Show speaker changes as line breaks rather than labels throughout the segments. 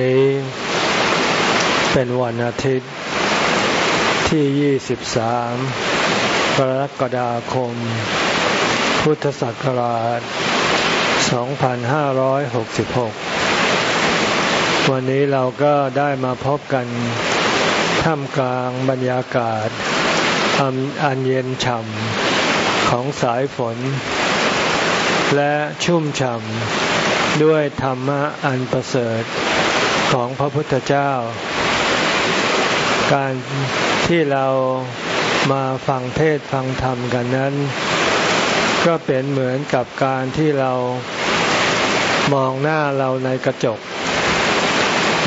นี้เป็นวันอาทิตย์ที่ 23 กรกฎาคม พุทธศักราช 2566 วันนี้เราก็ได้มาพบกันท่ามกลางบรรยากาศอันเย็นฉ่ำของสายฝน และชุ่มฉ่ำด้วยธรรมะอันประเสริฐ ของพระพุทธเจ้า การที่เรามาฟังเทศฟังธรรมกันนั้น ก็เป็นเหมือนกับการที่เรามองหน้าเราในกระจก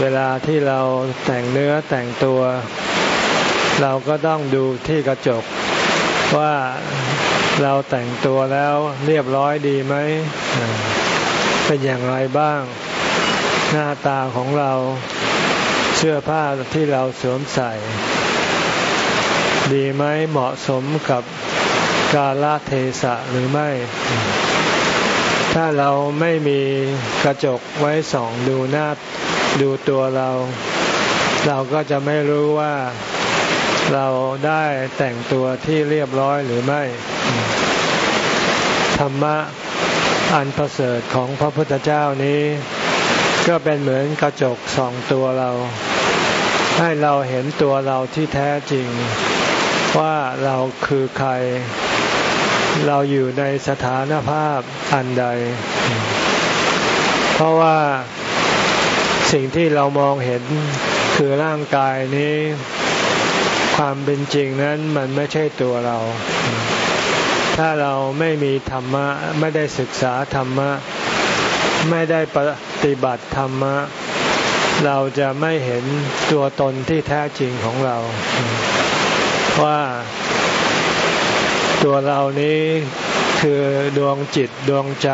เวลาที่เราแต่งเนื้อแต่งตัว เราก็ต้องดูที่กระจก ว่าเราแต่งตัวแล้วเรียบร้อยดีไหมเป็นอย่างไรบ้าง หน้าตาของเราเสื้อผ้าที่เราสวมใส่ ดีไหมเหมาะสมกับกาลเทศะหรือไม่ ถ้าเราไม่มีกระจกไว้ส่องดูหน้าดูตัวเรา เราก็จะไม่รู้ว่าเราได้แต่งตัวที่เรียบร้อยหรือไม่ ธรรมะอันประเสริฐของพระพุทธเจ้านี้ ก็เป็นเหมือนกระจกส่องตัวเรา ให้เราเห็นตัวเราที่แท้จริง ว่าเราคือใคร เราอยู่ในสถานภาพอันใด เพราะว่าสิ่งที่เรามองเห็นคือร่างกายนี้ ความเป็นจริงนั้นมันไม่ใช่ตัวเรา ถ้าเราไม่มีธรรมะ ไม่ได้ศึกษาธรรมะ ไม่ได้ปฏิบัติธรรมะ เราจะไม่เห็นตัวตนที่แท้จริงของเรา ว่าตัวเรานี้คือดวงจิตดวงใจ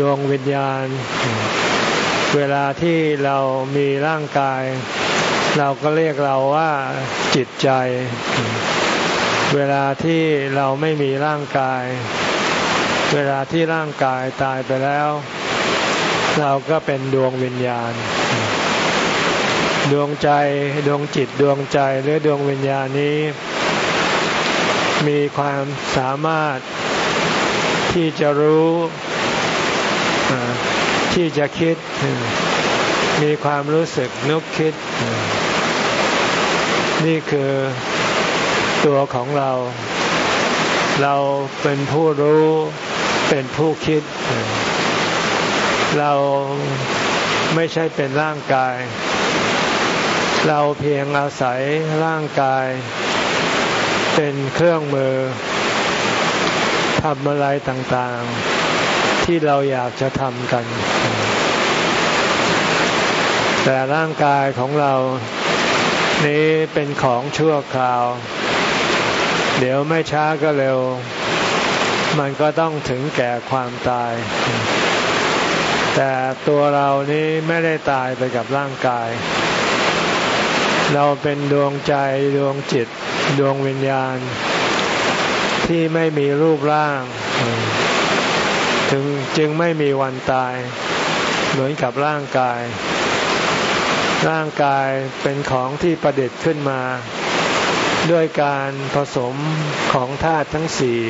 ดวงวิญญาณ เวลาที่เรามีร่างกาย เราก็เรียกเราว่าจิตใจ เวลาที่เราไม่มีร่างกาย เวลาที่ร่างกายตายไปแล้ว เราก็เป็นดวงวิญญาณ ดวงใจดวงจิตดวงใจหรือดวงวิญญาณนี้ มีความสามารถที่จะรู้ที่จะคิด มีความรู้สึกนึกคิด นี่คือตัวของเรา เราเป็นผู้รู้เป็นผู้คิด เราไม่ใช่เป็นร่างกาย เราเพียงอาศัยร่างกาย เป็นเครื่องมือทำอะไรต่างๆ ที่เราอยากจะทำกัน แต่ร่างกายของเรานี้เป็นของชั่วคราว เดี๋ยวไม่ช้าก็เร็ว มันก็ต้องถึงแก่ความตาย แต่ตัวเรานี้ไม่ได้ตายไปกับร่างกาย เราเป็นดวงใจดวงจิต ดวงวิญญาณ ที่ไม่มีรูปร่าง ถึงจึงไม่มีวันตาย เหมือนกับร่างกาย ร่างกายเป็นของที่ประดิษฐ์ขึ้นมา ด้วยการผสมของธาตุทั้งสี่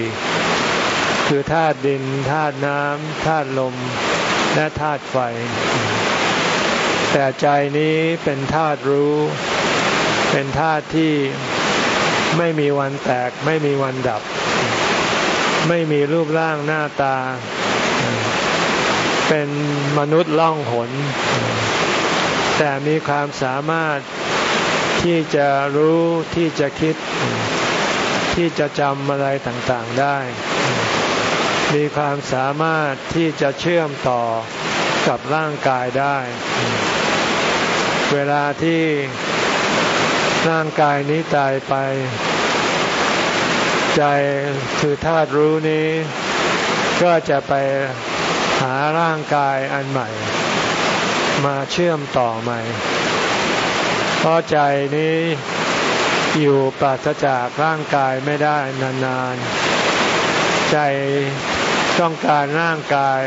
คือธาตุดินธาตุน้ำธาตุลม และธาตุไฟ แต่ใจนี้เป็นธาตุรู้ เป็นธาตุที่ไม่มีวันแตกไม่มีวันดับ ไม่มีรูปร่างหน้าตา เป็นมนุษย์ล่องหน แต่มีความสามารถ ที่จะรู้ที่จะคิด ที่จะจำอะไรต่างๆได้ มีความสามารถที่จะเชื่อมต่อกับร่างกายได้ เวลาที่ร่างกายนี้ตายไป ใจคือธาตุรู้นี้ ก็จะไปหาร่างกายอันใหม่ มาเชื่อมต่อใหม่ เพราะใจนี้อยู่ปราศจากร่างกายไม่ได้นานๆ ใจต้องการร่างกาย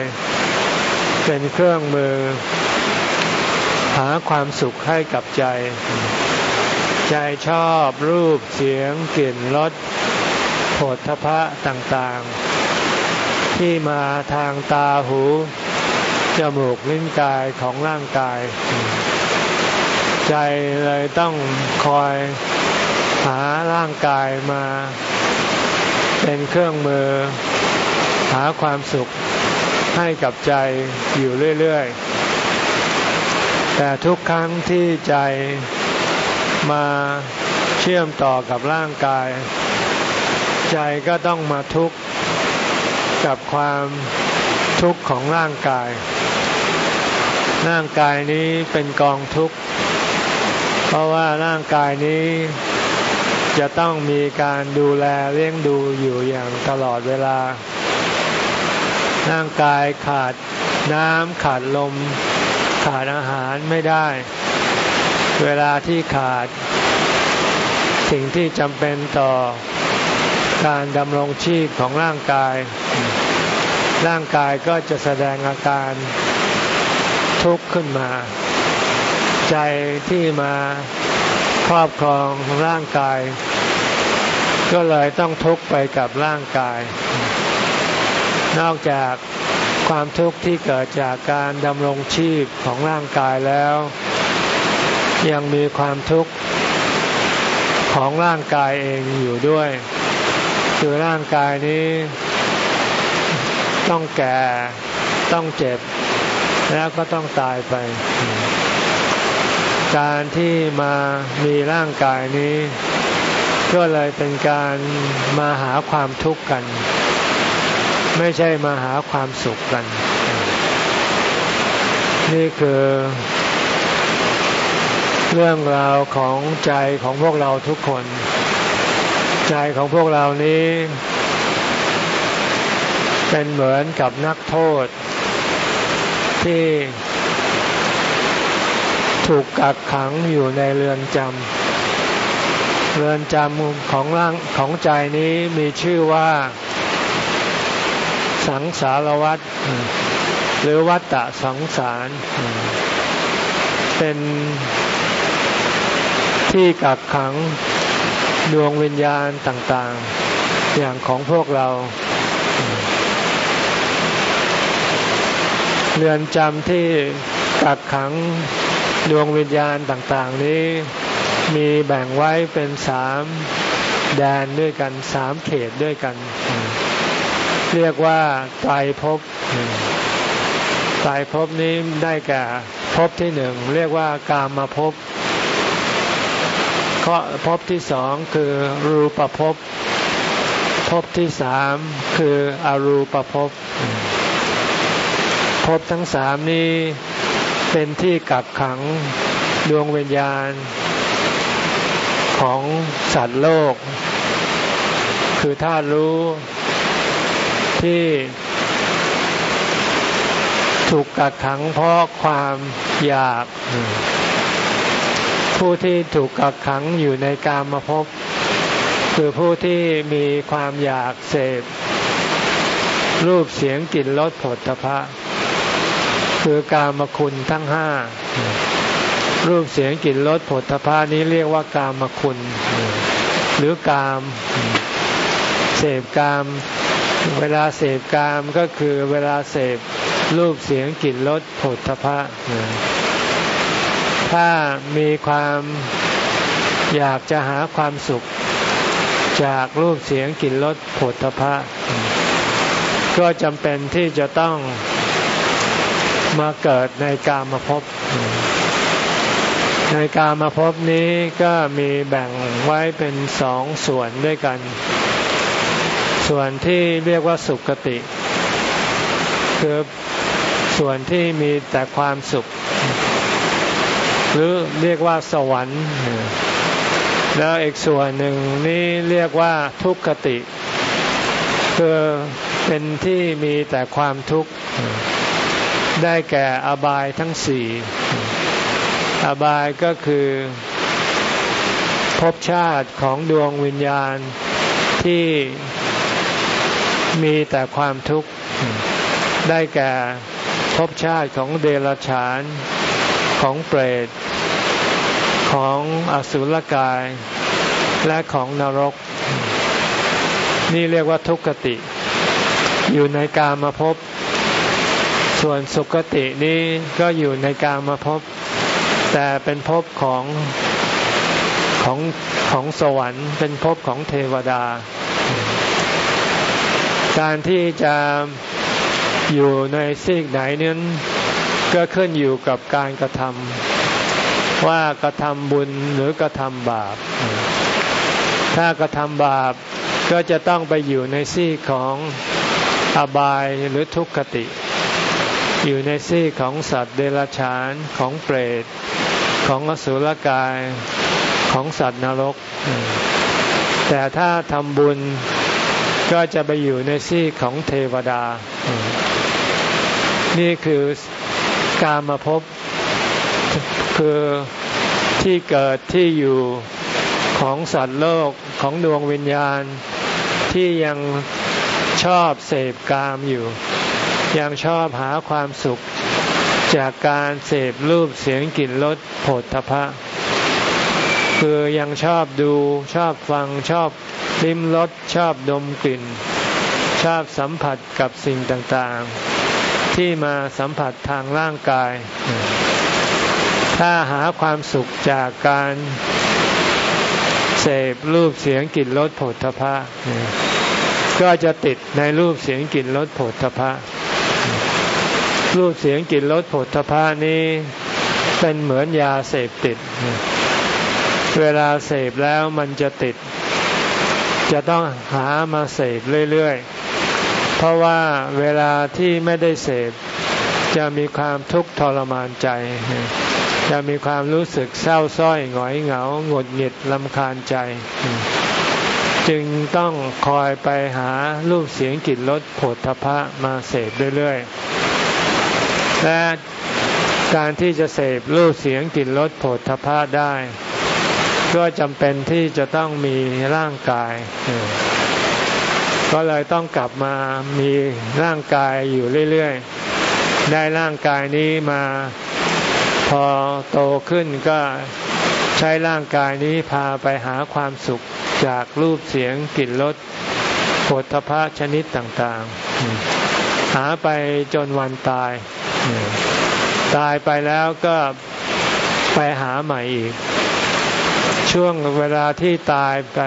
เป็นเครื่องมือ หาความสุขให้กับใจ ใจชอบรูปเสียงกลิ่นรสโผฏฐพะต่างๆ ที่มาทางตาหู จมูกลิ้นกายของร่างกาย ใจเลยต้องคอยหาร่างกายมาเป็นเครื่องมือ หาความสุขให้กับใจอยู่เรื่อยๆ แต่ทุกครั้งที่ใจมาเชื่อมต่อกับร่างกาย ใจก็ต้องมาทุกข์กับความทุกข์ของร่างกาย ร่างกายนี้เป็นกองทุกข์ เพราะว่าร่างกายนี้จะต้องมีการดูแลเลี้ยงดูอยู่อย่างตลอดเวลา ร่างกายขาดน้ำขาดลม ขาดอาหารไม่ได้ เวลาที่ขาด สิ่งที่จำเป็นต่อการดำรงชีพของร่างกาย ร่างกายก็จะแสดงอาการทุกข์ขึ้นมา ใจที่มาครอบครองร่างกาย ก็เลยต้องทุกข์ไปกับร่างกาย นอกจากความทุกข์ที่เกิดจากการดำรงชีพของร่างกายแล้ว ยังมีความทุกข์ของร่างกายเองอยู่ด้วย คือร่างกายนี้ ต้องแก่ต้องเจ็บ แล้วก็ต้องตายไป การที่มามีร่างกายนี้ ก็เลยเป็นการมาหาความทุกข์กัน ไม่ใช่มาหาความสุขกัน นี่คือเรื่องราวของใจของพวกเราทุกคน ใจของพวกเรานี้ เป็นเหมือนกับนักโทษ ที่ ถูกกักขังอยู่ในเรือนจำเรือนจำของร่างของใจนี้มีชื่อว่า สังสารวัฏหรือวัฏฏะสังสาร เป็นที่กักขังดวงวิญญาณต่างๆ อย่างของพวกเรา เรือนจำที่กักขัง ดวงวิญญาณต่างๆนี้มีแบ่งไว้เป็นสามแดนด้วยกันสามเขตด้วยกัน เรียกว่าไตรภพไตรภพนี้ได้แก่ภพที่หนึ่งเรียกว่ากามภพข้อภพที่สองคือรูปภพภพที่สามคืออรูปภพภพทั้งสามนี้ เป็นที่กักขังดวงวิญญาณของสัตว์โลก คือธาตุรู้ที่ถูกกักขังเพราะความอยาก ผู้ที่ถูกกักขังอยู่ในกามภพคือผู้ที่มีความอยากเสพรูปเสียงกลิ่นรสผลตภะ คือกามคุณทั้งห้ารูปเสียงกลิ่นรสผลพานี้เรียกว่ากามคุณ หรือกาม เสพกาม เวลาเสพกามก็คือเวลาเสพรูปเสียงกลิ่นรสผลพะถ้ามีความอยากจะหาความสุข จากรูปเสียงกลิ่นรสผลพะก็จำเป็นที่จะต้อง มาเกิดในกามภพ ในกามภพนี้ก็มีแบ่งไว้เป็นสองส่วนด้วยกัน ส่วนที่เรียกว่าสุขติ คือส่วนที่มีแต่ความสุข หรือเรียกว่าสวรรค์ แล้วอีกส่วนหนึ่งนี่เรียกว่าทุกขติ คือเป็นที่มีแต่ความทุกข์ ได้แก่อบายทั้งสี่ อบายก็คือภพชาติของดวงวิญญาณที่มีแต่ความทุกข์ ได้แก่ภพชาติของเดรัจฉาน ของเปรต ของอสุรกาย และของนรก นี่เรียกว่าทุกขติ อยู่ในกามาพบ ส่วนสุขตินี้ก็อยู่ในกามาพบ แต่เป็นภพของของของสวรรค์ เป็นภพของเทวดา การที่จะอยู่ในซีกไหนนั้นก็ขึ้นอยู่กับการกระทำว่ากระทำบุญหรือกระทำบาป ถ้ากระทำบาปก็จะต้องไปอยู่ในซีกของอบายหรือทุกขติ อยู่ในซีกของสัตว์เดรัจฉานของเปรต ของอสุรกายของสัตว์นรก แต่ถ้าทำบุญก็จะไปอยู่ในซีกของเทวดา นี่คือการมาพบคือที่เกิดที่อยู่ของสัตว์โลกของดวงวิญญาณที่ยังชอบเสพกามอยู่ ยังชอบหาความสุขจากการเสพรูปเสียงกลิ่นรสผฏฐพะ คือยังชอบดูชอบฟังชอบลิ้มรสชอบดมกลิ่น ชอบสัมผัสกับสิ่งต่างๆ ที่มาสัมผัสทางร่างกาย ถ้าหาความสุขจากการเสพรูปเสียงกลิ่นรสผลทพะ ก็จะติดในรูปเสียงกลิ่นรสผลทพะ รูปเสียงกลิ่นรสผลทพะนี้เป็นเหมือนยาเสพติด เวลาเสพแล้วมันจะติด จะต้องหามาเสพเรื่อยๆ เพราะว่าเวลาที่ไม่ได้เสพจะมีความทุกข์ทรมานใจ จะมีความรู้สึกเศร้าส้อยหงอยเหงาหงุดหงิดลำคาญใจ จึงต้องคอยไปหารูปเสียงกลิ่นรสผลทพะมาเสพเรื่อยๆ และการที่จะเสพรูปเสียงกลิ่นรสผลทพะได้ ก็จำเป็นที่จะต้องมีร่างกาย ก็เลยต้องกลับมามีร่างกายอยู่เรื่อยๆ ได้ร่างกายนี้มาพอโตขึ้นก็ใช้ร่างกายนี้พาไปหาความสุขจากรูปเสียงกลิ่นรสผลทพะชนิดต่างๆ หาไปจนวันตาย ตายไปแล้วก็ไปหาใหม่อีก ช่วงเวลาที่ตายไป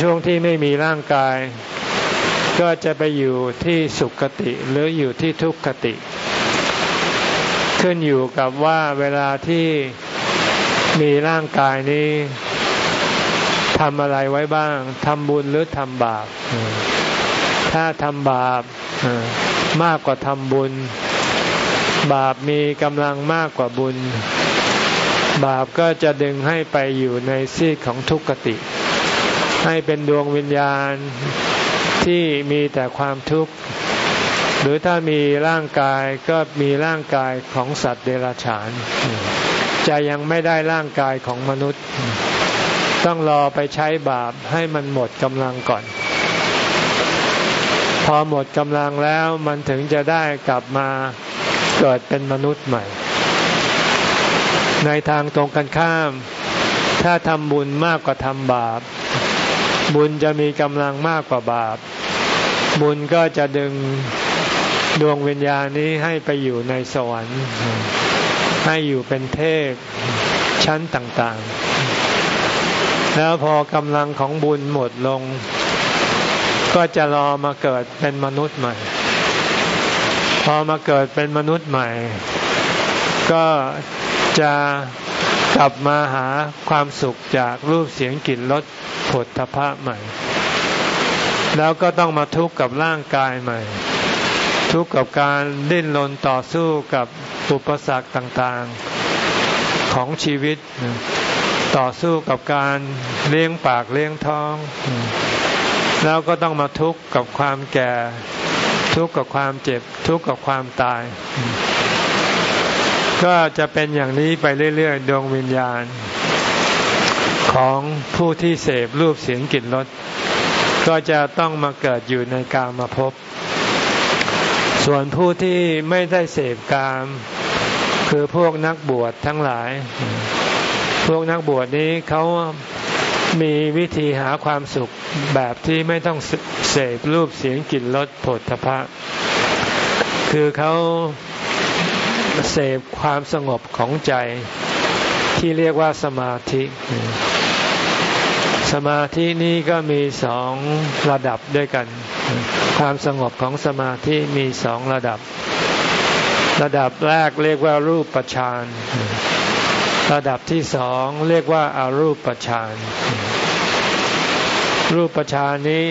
ช่วงที่ไม่มีร่างกาย ก็จะไปอยู่ที่สุขติหรืออยู่ที่ทุกขติ ขึ้นอยู่กับว่าเวลาที่มีร่างกายนี้ทำอะไรไว้บ้างทำบุญหรือทำบาป ถ้าทำบาปมากกว่าทำบุญ บาปมีกำลังมากกว่าบุญ บาปก็จะดึงให้ไปอยู่ในซีกของทุกขติ ให้เป็นดวงวิญญาณที่มีแต่ความทุกข์ หรือถ้ามีร่างกายก็มีร่างกายของสัตว์เดรัจฉาน จะยังไม่ได้ร่างกายของมนุษย์ ต้องรอไปใช้บาปให้มันหมดกำลังก่อนพอหมดกำลังแล้วมันถึงจะได้กลับมา เกิดเป็นมนุษย์ใหม่ ในทางตรงกันข้าม ถ้าทำบุญมากกว่าทำบาป บุญจะมีกำลังมากกว่าบาป บุญก็จะดึงดวงวิญญาณนี้ให้ไปอยู่ในสวรรค์ ให้อยู่เป็นเทพชั้นต่างๆ แล้วพอกำลังของบุญหมดลง ก็จะรอมาเกิดเป็นมนุษย์ใหม่ อมาเกิดเป็นมนุษย์ใหม่ ก็จะกลับมาหาความสุขจากรูปเสียงกลิ่นรสผลทพะใหม่ แล้วก็ต้องมาทุกข์กับร่างกายใหม่ ทุกข์กับการดิ้นรนต่อสู้กับอุปสรรคต่างๆของชีวิต ต่อสู้กับการเลี้ยงปากเลี้ยงท้อง แล้วก็ต้องมาทุกข์กับความแก่ ทุกข์กับความเจ็บ ทุกข์กับความตาย ก็จะเป็นอย่างนี้ไปเรื่อยๆ ดวงวิญญาณ ของผู้ที่เสพรูปเสียงกลิ่นรสก็จะต้องมาเกิดอยู่ในกามาพบ ส่วนผู้ที่ไม่ได้เสพกาม คือพวกนักบวชทั้งหลาย พวกนักบวชนี้เขา มีวิธีหาความสุขแบบที่ไม่ต้องเสพรูปเสียงกลิ่นรสผลทพะคือเขาเสพความสงบของใจที่เรียกว่าสมาธิ สมาธินี้ก็มีสองระดับด้วยกัน ความสงบของสมาธิมีสองระดับ ระดับแรกเรียกว่ารูปฌาน ระดับที่สองเรียกว่าอารูปฌานรูปฌานนี้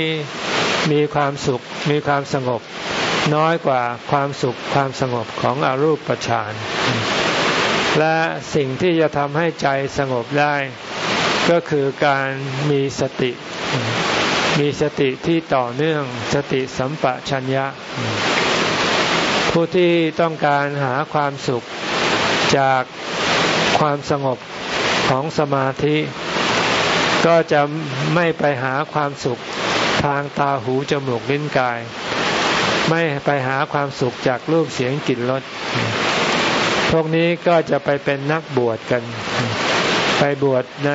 มีความสุขมีความสงบ น้อยกว่าความสุขความสงบของอรูปฌานและสิ่งที่จะทำให้ใจสงบได้ ก็คือการมีสติ มีสติที่ต่อเนื่องสติสัมปชัญญะ ผู้ที่ต้องการหาความสุขจาก ความสงบของสมาธิ ก็จะไม่ไปหาความสุขทางตาหูจมูกลิ้นกาย ไม่ไปหาความสุขจากรูปเสียงกลิ่นรสพวกนี้ก็จะไปเป็นนักบวชกัน ไปบวชใน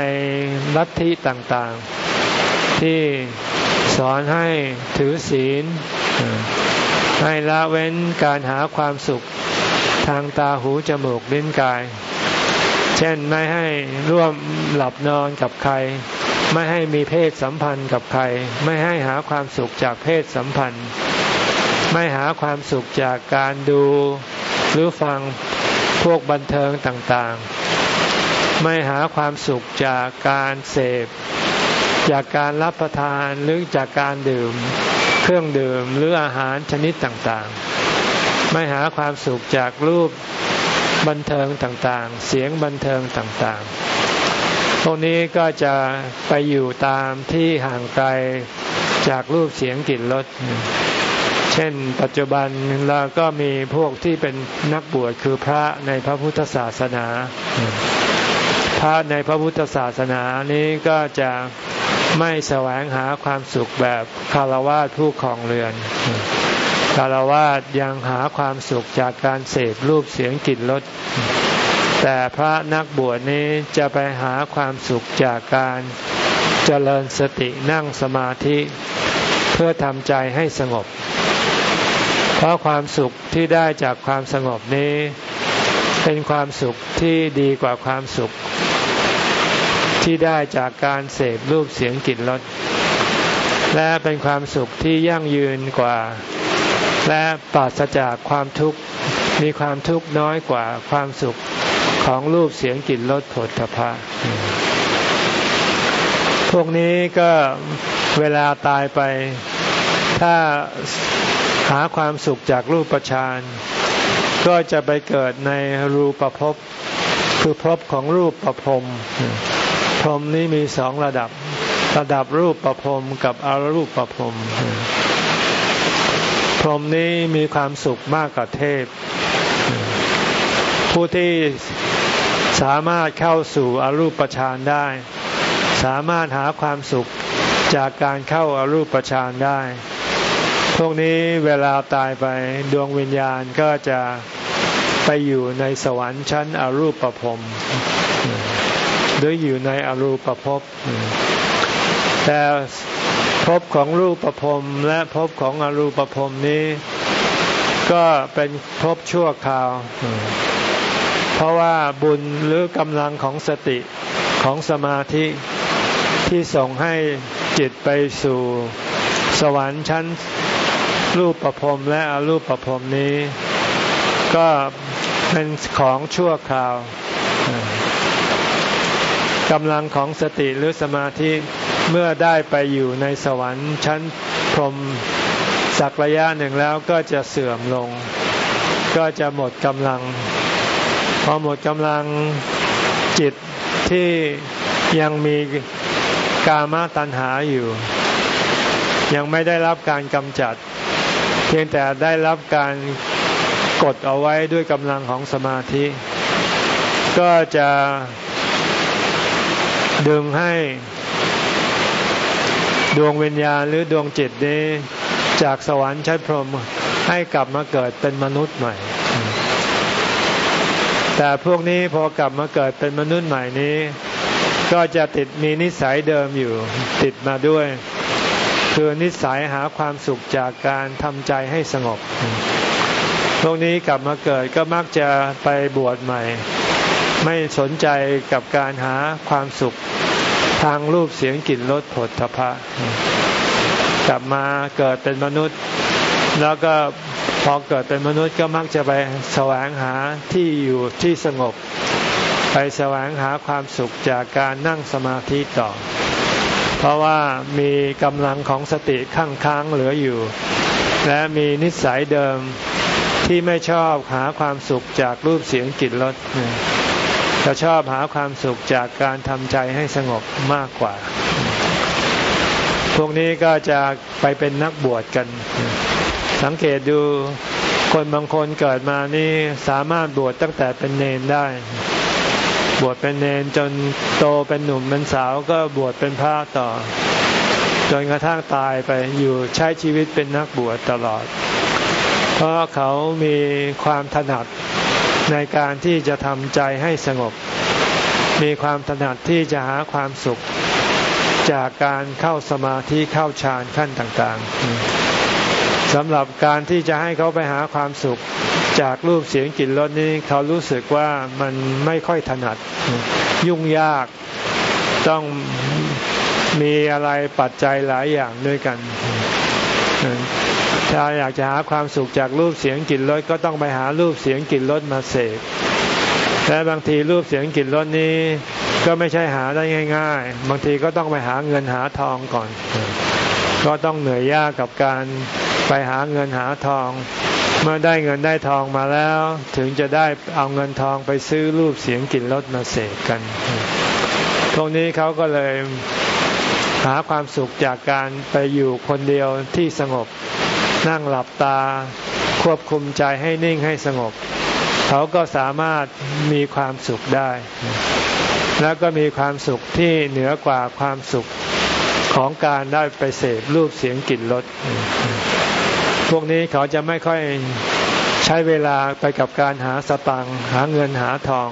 ลัทธิต่างๆ ที่สอนให้ถือศีล ให้ละเว้นการหาความสุขทางตาหูจมูกลิ้นกาย เช่นไม่ให้ร่วมหลับนอนกับใคร ไม่ให้มีเพศสัมพันธ์กับใคร ไม่ให้หาความสุขจากเพศสัมพันธ์ ไม่หาความสุขจากการดูหรือฟังพวกบันเทิงต่างๆ ไม่หาความสุขจากการเสพ จากการรับประทานหรือจากการดื่ม เครื่องดื่มหรืออาหารชนิดต่างๆ ไม่หาความสุขจากรูป บันเทิงต่างๆ เสียงบันเทิงต่างๆ พวกนี้ก็จะไปอยู่ตามที่ห่างไกลจากรูปเสียงกลิ่นรส เช่น ปัจจุบันเราก็มีพวกที่เป็นนักบวชคือพระในพระพุทธศาสนา พระในพระพุทธศาสนานี้ก็จะไม่แสวงหาความสุขแบบคารวะผู้ครองเรือน คารวะยังหาความสุขจากการเสพรูปเสียงกลิ่นรสแต่พระนักบวชนี้จะไปหาความสุขจากการเจริญสตินั่งสมาธิ เพื่อทำใจให้สงบ เพราะความสุขที่ได้จากความสงบนี้ เป็นความสุขที่ดีกว่าความสุข ที่ได้จากการเสพรูปเสียงกลิ่นรสและเป็นความสุขที่ยั่งยืนกว่า และปราศจากความทุกข์มีความทุกข์น้อยกว่าความสุขของรูปเสียงกลิ่นรสผลทพะพวกนี้ก็เวลาตายไป ถ้าหาความสุขจากรูปฌานก็จะไปเกิดในรูปภพคือภพของรูปประพรมพรมนี้มีสองระดับ ระดับรูปประพรมกับอารูปประพรม พรหมนี้มีความสุขมากกว่าเทพ ผู้ที่สามารถเข้าสู่อรูปฌานได้ สามารถหาความสุขจากการเข้าอารูปฌานได้ พวกนี้เวลาตายไปดวงวิญญาณก็จะไปอยู่ในสวรรค์ชั้นอรูปภพหรืออยู่ในอรูปภพแต่ ภพของรูปภพและภพของอรูปภพนี้ ก็เป็นภพชั่วคราว เพราะว่าบุญหรือกำลังของสติของสมาธิที่ส่งให้จิตไปสู่สวรรค์ชั้นรูปประพรมและอรูปประพรมนี้ ก็เป็นของชั่วคราวกำลังของสติหรือสมาธิ เมื่อได้ไปอยู่ในสวรรค์ชั้นพรหมสักระยะหนึ่งแล้วก็จะเสื่อมลง ก็จะหมดกำลัง พอหมดกำลังจิตที่ยังมีกามตัณหาอยู่ ยังไม่ได้รับการกำจัด เพียงแต่ได้รับการกดเอาไว้ด้วยกำลังของสมาธิ ก็จะดึงให้ ดวงวิญญาณหรือดวงจิตนี้จากสวรรค์ชั้นพรหมให้กลับมาเกิดเป็นมนุษย์ใหม่ แต่พวกนี้พอกลับมาเกิดเป็นมนุษย์ใหม่นี้ ก็จะติดมีนิสัยเดิมอยู่ติดมาด้วย คือนิสัยหาความสุขจากการทำใจให้สงบ พวกนี้กลับมาเกิดก็มักจะไปบวชใหม่ ไม่สนใจกับการหาความสุข ทางรูปเสียงกลิ่นรสผลทพะ กลับมาเกิดเป็นมนุษย์ แล้วก็พอเกิดเป็นมนุษย์ก็มักจะไปแสวงหาที่อยู่ที่สงบ ไปแสวงหาความสุขจากการนั่งสมาธิต่อ เพราะว่ามีกำลังของสติข้างค้างเหลืออยู่ และมีนิสัยเดิมที่ไม่ชอบหาความสุขจากรูปเสียงกลิ่นรส จะชอบหาความสุขจากการทำใจให้สงบมากกว่า พวกนี้ก็จะไปเป็นนักบวชกัน สังเกตดูคนบางคนเกิดมานี่สามารถบวชตั้งแต่เป็นเนนได้ บวชเป็นเนนจนโตเป็นหนุ่มเป็นสาวก็บวชเป็นพระต่อ จนกระทั่งตายไปอยู่ใช้ชีวิตเป็นนักบวชตลอด เพราะเขามีความถนัด ในการที่จะทำใจให้สงบ มีความถนัดที่จะหาความสุข จากการเข้าสมาธิเข้าฌานขั้นต่างๆสำหรับการที่จะให้เขาไปหาความสุข จากรูปเสียงกลิ่นรสนี้เขารู้สึกว่ามันไม่ค่อยถนัด ยุ่งยากต้องมีอะไรปัจจัยหลายอย่างด้วยกัน ถ้าอยากจะหาความสุขจากรูปเสียงกลิ่นรสก็ต้องไปหารูปเสียงกลิ่นรสมาเสกและบางทีรูปเสียงกลิ่นรสนี้ ก็ไม่ใช่หาได้ง่าย ๆ บางทีก็ต้องไปหาเงินหาทองก่อน ก็ต้องเหนื่อยยากกับการไปหาเงินหาทอง เมื่อได้เงินได้ทองมาแล้ว ถึงจะได้เอาเงินทองไปซื้อรูปเสียงกลิ่นรสมาเสกกันตรงนี้เขาก็เลยหาความสุขจากการไปอยู่คนเดียวที่สงบ นั่งหลับตา ควบคุมใจให้นิ่งให้สงบ เขาก็สามารถมีความสุขได้ แล้วก็มีความสุขที่เหนือกว่าความสุขของการได้ไปเสพรูปเสียงกลิ่นรสพวกนี้เขาจะไม่ค่อยใช้เวลาไปกับการหาสตังหาเงินหาทอง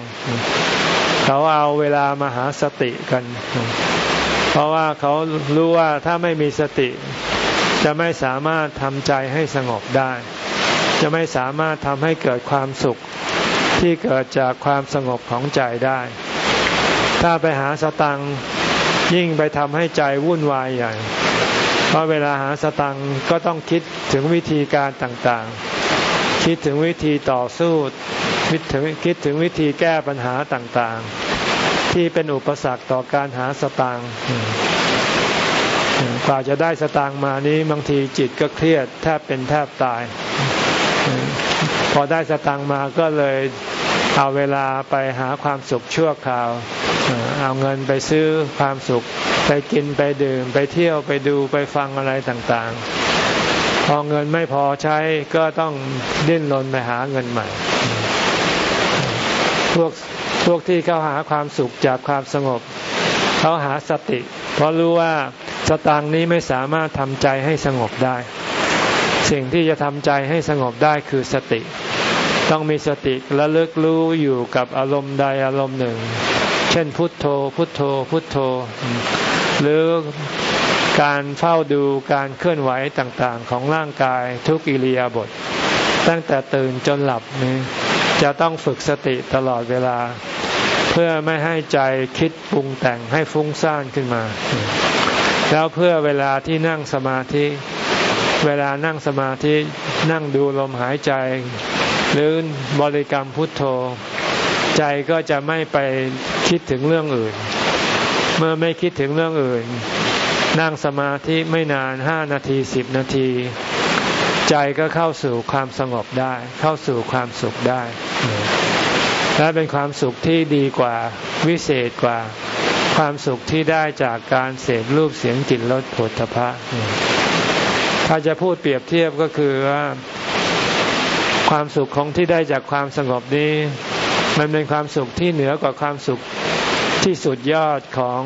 เขาเอาเวลามาหาสติกัน เพราะว่าเขารู้ว่าถ้าไม่มีสติ จะไม่สามารถทำใจให้สงบได้ จะไม่สามารถทำให้เกิดความสุขที่เกิดจากความสงบของใจได้ ถ้าไปหาสตังยิ่งไปทำให้ใจวุ่นวายใหญ่เพราะเวลาหาสตังก็ต้องคิดถึงวิธีการต่างๆ คิดถึงวิธีต่อสู้คิดถึงคิดถึงวิธีแก้ปัญหาต่างๆ ที่เป็นอุปสรรคต่อการหาสตัง กว่าจะได้สตางมานี้บางทีจิตก็เครียดแทบเป็นแทบตาย พอได้สตางมาก็เลยเอาเวลาไปหาความสุขชั่วคราว เอาเงินไปซื้อความสุข ไปกินไปดื่ม ไปเที่ยวไปดูไปฟังอะไรต่างๆ พอเงินไม่พอใช้ก็ต้องดิ้นรนไปหาเงินใหม่ พวกพวกที่เขาหาความสุขจากความสงบ เขาหาสติ เพราะรู้ว่า สตางนี้ไม่สามารถทำใจให้สงบได้ สิ่งที่จะทำใจให้สงบได้คือสติ ต้องมีสติระลึกรู้อยู่กับอารมณ์ใดอารมณ์หนึ่ง เช่นพุทโธ พุทโธ พุทโธ หรือการเฝ้าดูการเคลื่อนไหวต่างๆ ของร่างกายทุกอิริยาบถตั้งแต่ตื่นจนหลับนี้จะต้องฝึกสติตลอดเวลา เพื่อไม่ให้ใจคิดปรุงแต่งให้ฟุ้งซ่านขึ้นมา แล้วเพื่อเวลาที่นั่งสมาธิ เวลานั่งสมาธินั่งดูลมหายใจ หรือบริกรรมพุทโธ ใจก็จะไม่ไปคิดถึงเรื่องอื่น เมื่อไม่คิดถึงเรื่องอื่น นั่งสมาธิไม่นานห้านาทีสิบนาที ใจก็เข้าสู่ความสงบได้ เข้าสู่ความสุขได้ และเป็นความสุขที่ดีกว่าวิเศษกว่า ความสุขที่ได้จากการเสพรูปเสียงกลิ่นรสผลพระถ้าจะพูดเปรียบเทียบก็คือว่าความสุขของที่ได้จากความสงบนี้ มันเป็นความสุขที่เหนือกว่าความสุขที่สุดยอดของ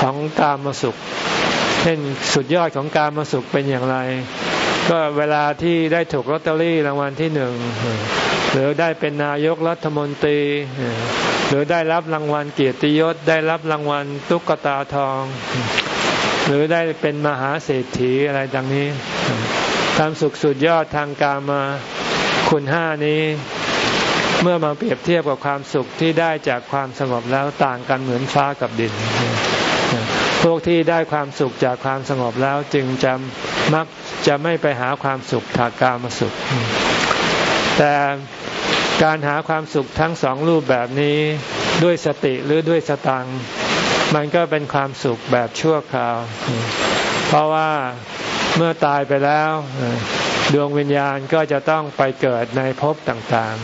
ของกามสุข เช่นสุดยอดของกามสุขเป็นอย่างไร ก็เวลาที่ได้ถูกลอตเตอรี่รางวัลที่หนึ่งหรือได้เป็นนายกรัฐมนตรี หรือได้รับรางวัลเกียรติยศ ได้รับรางวัลตุ๊กตาทอง หรือได้เป็นมหาเศรษฐีอะไรดังนี้ความสุขสุดยอดทางกามาคุณห้านี้ เมื่อมาเปรียบเทียบกับความสุขที่ได้จากความสงบแล้วต่างกันเหมือนฟ้ากับดิน พวกที่ได้ความสุขจากความสงบแล้วจึงจะมัก จะไม่ไปหาความสุขถางกามาสุข แต่การหาความสุขทั้งสองรูปแบบนี้ด้วยสติหรือด้วยสตังมันก็เป็นความสุขแบบชั่วคราว เพราะว่าเมื่อตายไปแล้ว ดวงวิญญาณก็จะต้องไปเกิดในภพต่าง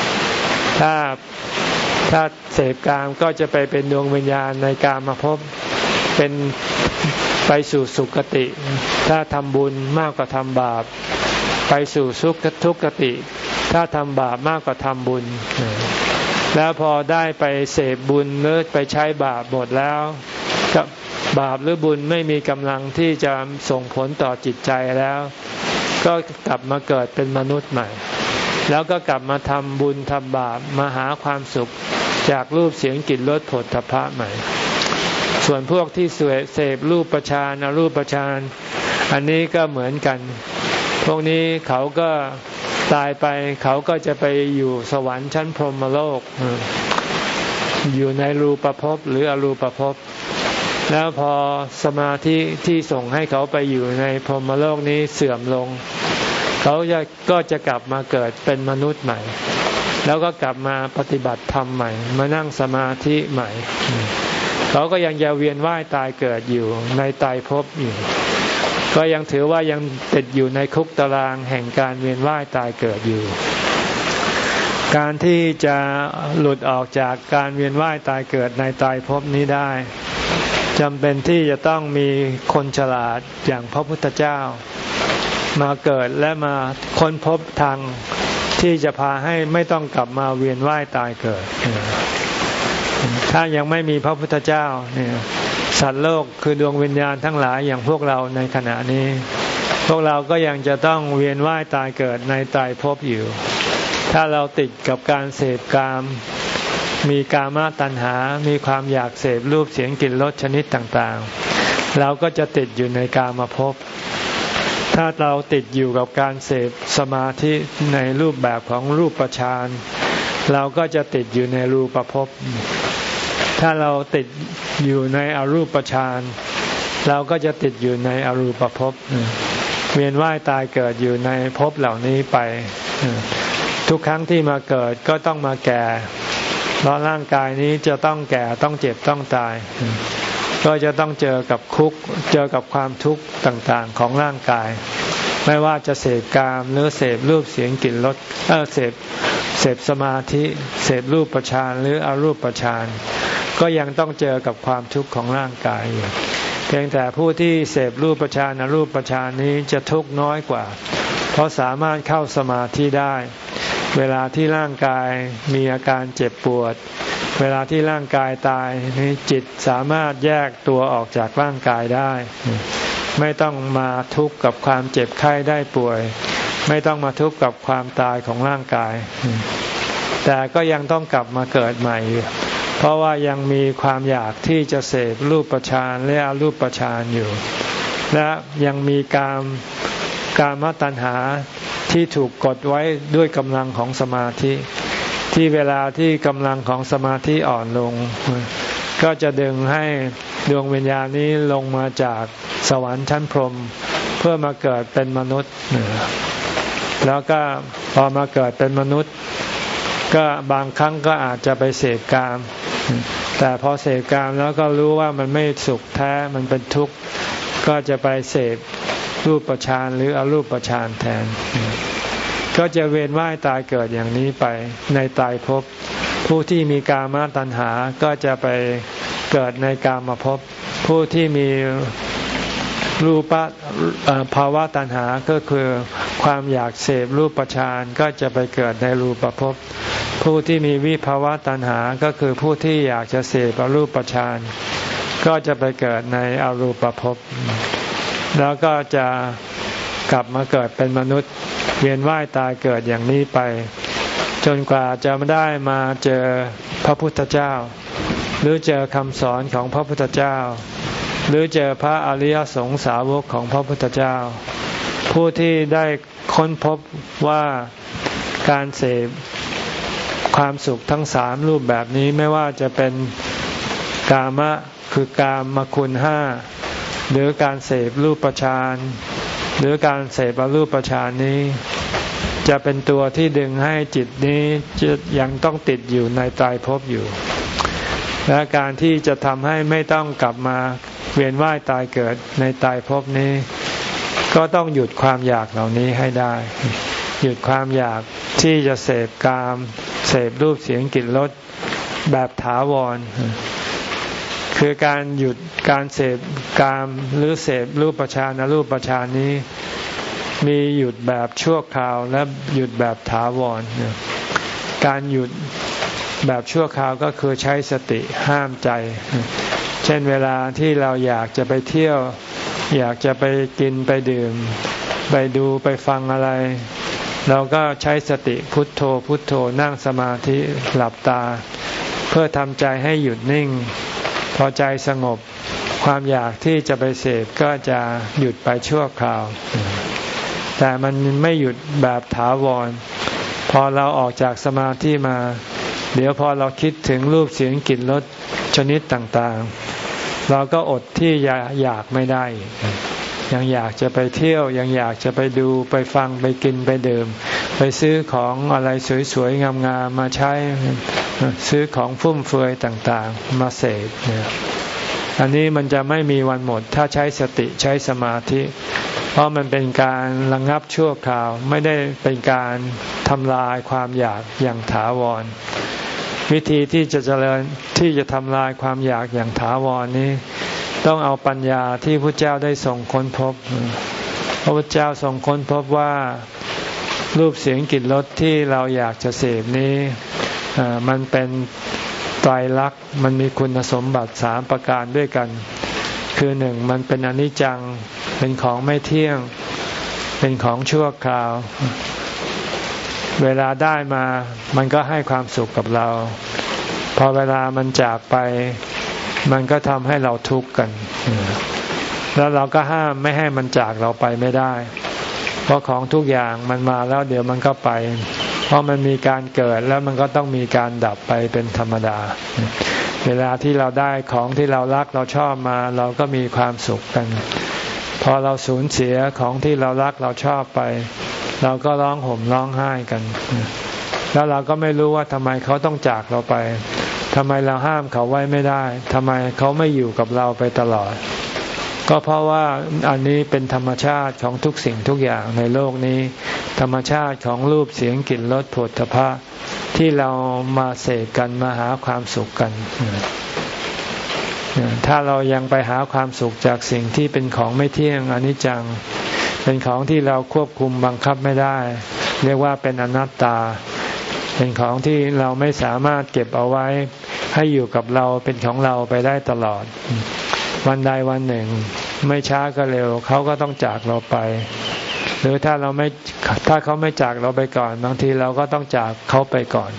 ๆ ถ้าถ้าเสพกามก็จะไปเป็นดวงวิญญาณในกามมาพบเป็น ไปสู่สุคติ ถ้าทำบุญมากกว่าทำบาป ไปสู่สุขทุกขติ ถ้าทำบาปมากกว่าทำบุญ แล้วพอได้ไปเสพบุญหรือไปใช้บาปหมดแล้วกับบาปหรือบุญไม่มีกำลังที่จะส่งผลต่อจิตใจแล้ว ก็กลับมาเกิดเป็นมนุษย์ใหม่ แล้วก็กลับมาทำบุญทำบาปมาหาความสุขจากรูปเสียงกลิ่นรสผลทพะใหม่ ส่วนพวกที่เสพรูปประชานอรูปประชานอันนี้ก็เหมือนกัน พวกนี้เขาก็ตายไปเขาก็จะไปอยู่สวรรค์ชั้นพรหมโลก อยู่ในรูปภพหรืออรูปภพ แล้วพอสมาธิที่ส่งให้เขาไปอยู่ในพรหมโลกนี้เสื่อมลง เขาจะก็จะกลับมาเกิดเป็นมนุษย์ใหม่ แล้วก็กลับมาปฏิบัติธรรมใหม่ มานั่งสมาธิใหม่ เขาก็ยังจะเวียนว่ายตายเกิดอยู่ในตายภพอยู่ ก็ยังถือว่ายังติดอยู่ในคุกตารางแห่งการเวียนว่ายตายเกิดอยู่ การที่จะหลุดออกจากการเวียนว่ายตายเกิดในตายภพนี้ได้จำเป็นที่จะต้องมีคนฉลาดอย่างพระพุทธเจ้า มาเกิดและมาค้นพบทางที่จะพาให้ไม่ต้องกลับมาเวียนว่ายตายเกิด ถ้ายังไม่มีพระพุทธเจ้าเนี่ยสัตว์โลกคือดวงวิญญาณทั้งหลายอย่างพวกเราในขณะนี้ พวกเราก็ยังจะต้องเวียนว่ายตายเกิดในตายภพอยู่ ถ้าเราติดกับการเสพกาม มีกามาตัณหา มีความอยากเสพรูปเสียงกลิ่นรสชนิดต่างๆ เราก็จะติดอยู่ในกามาภพถ้าเราติดอยู่กับการเสพสมาธิในรูปแบบของรูปประชานเราก็จะติดอยู่ในรูปภพ ถ้าเราติดอยู่ในอรูปฌานเราก็จะติดอยู่ในอรูปภพเวียนว่ายตายเกิดอยู่ในภพเหล่านี้ไป ทุกครั้งที่มาเกิดก็ต้องมาแก่ เพราะร่างกายนี้จะต้องแก่ต้องเจ็บต้องตาย ก็จะต้องเจอกับคุก เจอกับความทุกข์ต่างๆของร่างกาย ไม่ว่าจะเสพกามหรือเสพรูปเสียงกลิ่นรสเออเสพเสพสมาธิ เสพรูปประชานหรืออรูปประชาน ก็ยังต้องเจอกับความทุกข์ของร่างกายอยู่เพียงแต่ผู้ที่เสพรูปประชานรูปประชานนี้จะทุกข์น้อยกว่า เพราะสามารถเข้าสมาธิได้ เวลาที่ร่างกายมีอาการเจ็บปวด เวลาที่ร่างกายตายนี่จิตสามารถแยกตัวออกจากร่างกายได้ ไม่ต้องมาทุกข์กับความเจ็บไข้ได้ป่วย ไม่ต้องมาทุกข์กับความตายของร่างกาย แต่ก็ยังต้องกลับมาเกิดใหม่ ราะว่ายังมีความอยากที่จะเสพรูปประชานและอรูปประชานอยู่ และยังมีการการมตัณหาที่ถูกกดไว้ด้วยกำลังของสมาธิ ที่เวลาที่กำลังของสมาธิอ่อนลง ก็จะดึงให้ดวงวิญญาณนี้ลงมาจากสวรรค์ชั้นพรหมเพื่อมาเกิดเป็นมนุษย์ แล้วก็พอมาเกิดเป็นมนุษย์ ก็บางครั้งก็อาจจะไปเสพกาม แต่พอเสพกามแล้วก็รู้ว่ามันไม่สุขแท้มันเป็นทุกข์ก็จะไปเสพรูปประชานหรืออรูปประชานแทน ก็จะเวียนว่ายตายเกิดอย่างนี้ไปในตายภพผู้ที่มีกามาตัณหาก็จะไปเกิดในกามาภพผู้ที่มี รูปะภาวะตัณหาก็คือความอยากเสพรูปประชานก็จะไปเกิดในรูปภพผู้ที่มีวิภาวะตัณหาก็คือผู้ที่อยากจะเสพรูปประชานก็จะไปเกิดในอรูปภพแล้วก็จะกลับมาเกิดเป็นมนุษย์ เวียนว่ายตายเกิดอย่างนี้ไป จนกว่าจะไม่ได้มาเจอพระพุทธเจ้า หรือเจอคำสอนของพระพุทธเจ้า หรือเจอพระอริยสงสาวกของพระพุทธเจ้า ผู้ที่ได้ค้นพบว่าการเสพความสุขทั้งสามรูปแบบนี้ไม่ว่าจะเป็นกามะคือกามมคุณห้าหรือการเสพรูปประชานหรือการเสพรูปประชานนี้ จะเป็นตัวที่ดึงให้จิตนี้จะยังต้องติดอยู่ในตายภพอยู่ และการที่จะทำให้ไม่ต้องกลับมาเวียนว่ายตายเกิดในตายภพนี้ ก็ต้องหยุดความอยากเหล่านี้ให้ได้ หยุดความอยากที่จะเสพกาม เสพรูปเสียงกลิ่นรสแบบถาวร คือการหยุดการเสพกามหรือเสพรูปประชานรูปประชานนี้ มีหยุดแบบชั่วคราวและหยุดแบบถาวรการหยุด แบบชั่วคราวก็คือใช้สติห้ามใจ เช่นเวลาที่เราอยากจะไปเที่ยว อยากจะไปกินไปดื่ม ไปดูไปฟังอะไร เราก็ใช้สติพุทโธพุทโธนั่งสมาธิหลับตา เพื่อทำใจให้หยุดนิ่ง พอใจสงบความอยากที่จะไปเสพก็จะหยุดไปชั่วคราว แต่มันไม่หยุดแบบถาวร พอเราออกจากสมาธิมา เดี๋ยวพอเราคิดถึงรูปเสียงกลิ่นรสชนิดต่างๆ เราก็อดที่อยากไม่ได้ ยังอยากจะไปเที่ยวยังอยากจะไปดูไปฟังไปกินไปดื่ม ไปซื้อของอะไรสวยๆงามๆมาใช้ ซื้อของฟุ่มเฟือยต่างๆ มาเสพอันนี้มันจะไม่มีวันหมด ถ้าใช้สติใช้สมาธิ เพราะมันเป็นการระงงับชั่วคราว ไม่ได้เป็นการทำลายความอยากอย่างถาวร วิธีที่จะเจริญที่จะทำลายความอยากอย่างถาวรนี้ ต้องเอาปัญญาที่พระเจ้าได้ส่งค้นพบ พระพุทธเจ้าส่งค้นพบว่ารูปเสียงกลิ่นรสที่เราอยากจะเสพนี้มันเป็นไตรลักษณ์มันมีคุณสมบัติสามประการด้วยกัน คือหนึ่งมันเป็นอนิจจังเป็นของไม่เที่ยง เป็นของชั่วคราว เวลาได้มามันก็ให้ความสุขกับเรา พอเวลามันจากไป มันก็ทำให้เราทุกข์กัน แล้วเราก็ห้ามไม่ให้มันจากเราไปไม่ได้ เพราะของทุกอย่างมันมาแล้วเดี๋ยวมันก็ไป เพราะมันมีการเกิดแล้วมันก็ต้องมีการดับไปเป็นธรรมดา เวลาที่เราได้ของที่เรารักเราชอบมาเราก็มีความสุขกัน พอเราสูญเสียของที่เรารักเราชอบไป เราก็ร้องห่มร้องไห้กัน แล้วเราก็ไม่รู้ว่าทำไมเขาต้องจากเราไปทำไมเราห้ามเขาไว้ไม่ได้ทำไมเขาไม่อยู่กับเราไปตลอด ก็เพราะว่าอันนี้เป็นธรรมชาติของทุกสิ่งทุกอย่างในโลกนี้ ธรรมชาติของรูปเสียงกลิ่นรสผลพะที่เรามาเสกกันมาหาความสุขกัน ถ้าเรายังไปหาความสุขจากสิ่งที่เป็นของไม่เที่ยงอนิจจัง เป็นของที่เราควบคุมบังคับไม่ได้ เรียกว่าเป็นอนัตตา เป็นของที่เราไม่สามารถเก็บเอาไว้ ให้อยู่กับเราเป็นของเราไปได้ตลอด วันใดวันหนึ่ง ไม่ช้าก็เร็ว เขาก็ต้องจากเราไป หรือถ้าเราไม่ถ้าเขาไม่จากเราไปก่อน บางทีเราก็ต้องจากเขาไปก่อน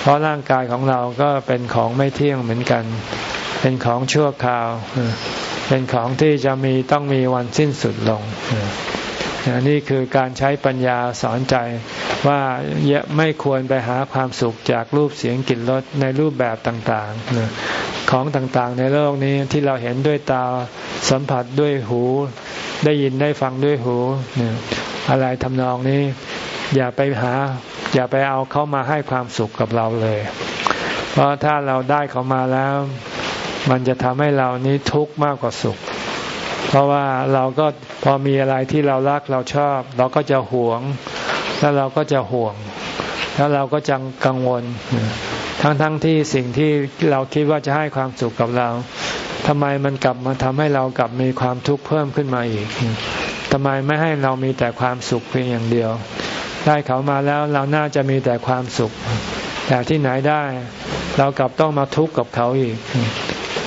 เพราะร่างกายของเราก็เป็นของไม่เที่ยงเหมือนกัน เป็นของชั่วคราว เป็นของที่จะมีต้องมีวันสิ้นสุดลงนี่คือการใช้ปัญญาสอนใจว่าไม่ควรไปหาความสุขจากรูปเสียงกลิ่นรสในรูปแบบต่างๆ ของต่างๆในโลกนี้ที่เราเห็นด้วยตาสัมผัสด้วยหู ได้ยินได้ฟังด้วยหู อะไรทำนองนี้ อย่าไปหา อย่าไปเอาเขามาให้ความสุขกับเราเลย เพราะถ้าเราได้เขามาแล้ว มันจะทำให้เรานี้ทุกข์มากกว่าสุข เพราะว่าเราก็พอมีอะไรที่เรารักเราชอบ เราก็จะหวง แล้วเราก็จะห่วง แล้วเราก็จะกังวล ทั้งๆทที่สิ่งที่เราคิดว่าจะให้ความสุขกับเราทำไมมันกลับมาทำให้เรากลับมีความทุกข์เพิ่มขึ้นมาอีกทำไมไม่ให้เรามีแต่ความสุขเพียงอย่างเดียว ได้เขามาแล้วเราน่าจะมีแต่ความสุข แต่ที่ไหนได้ เรากลับต้องมาทุกข์กับเขาอีก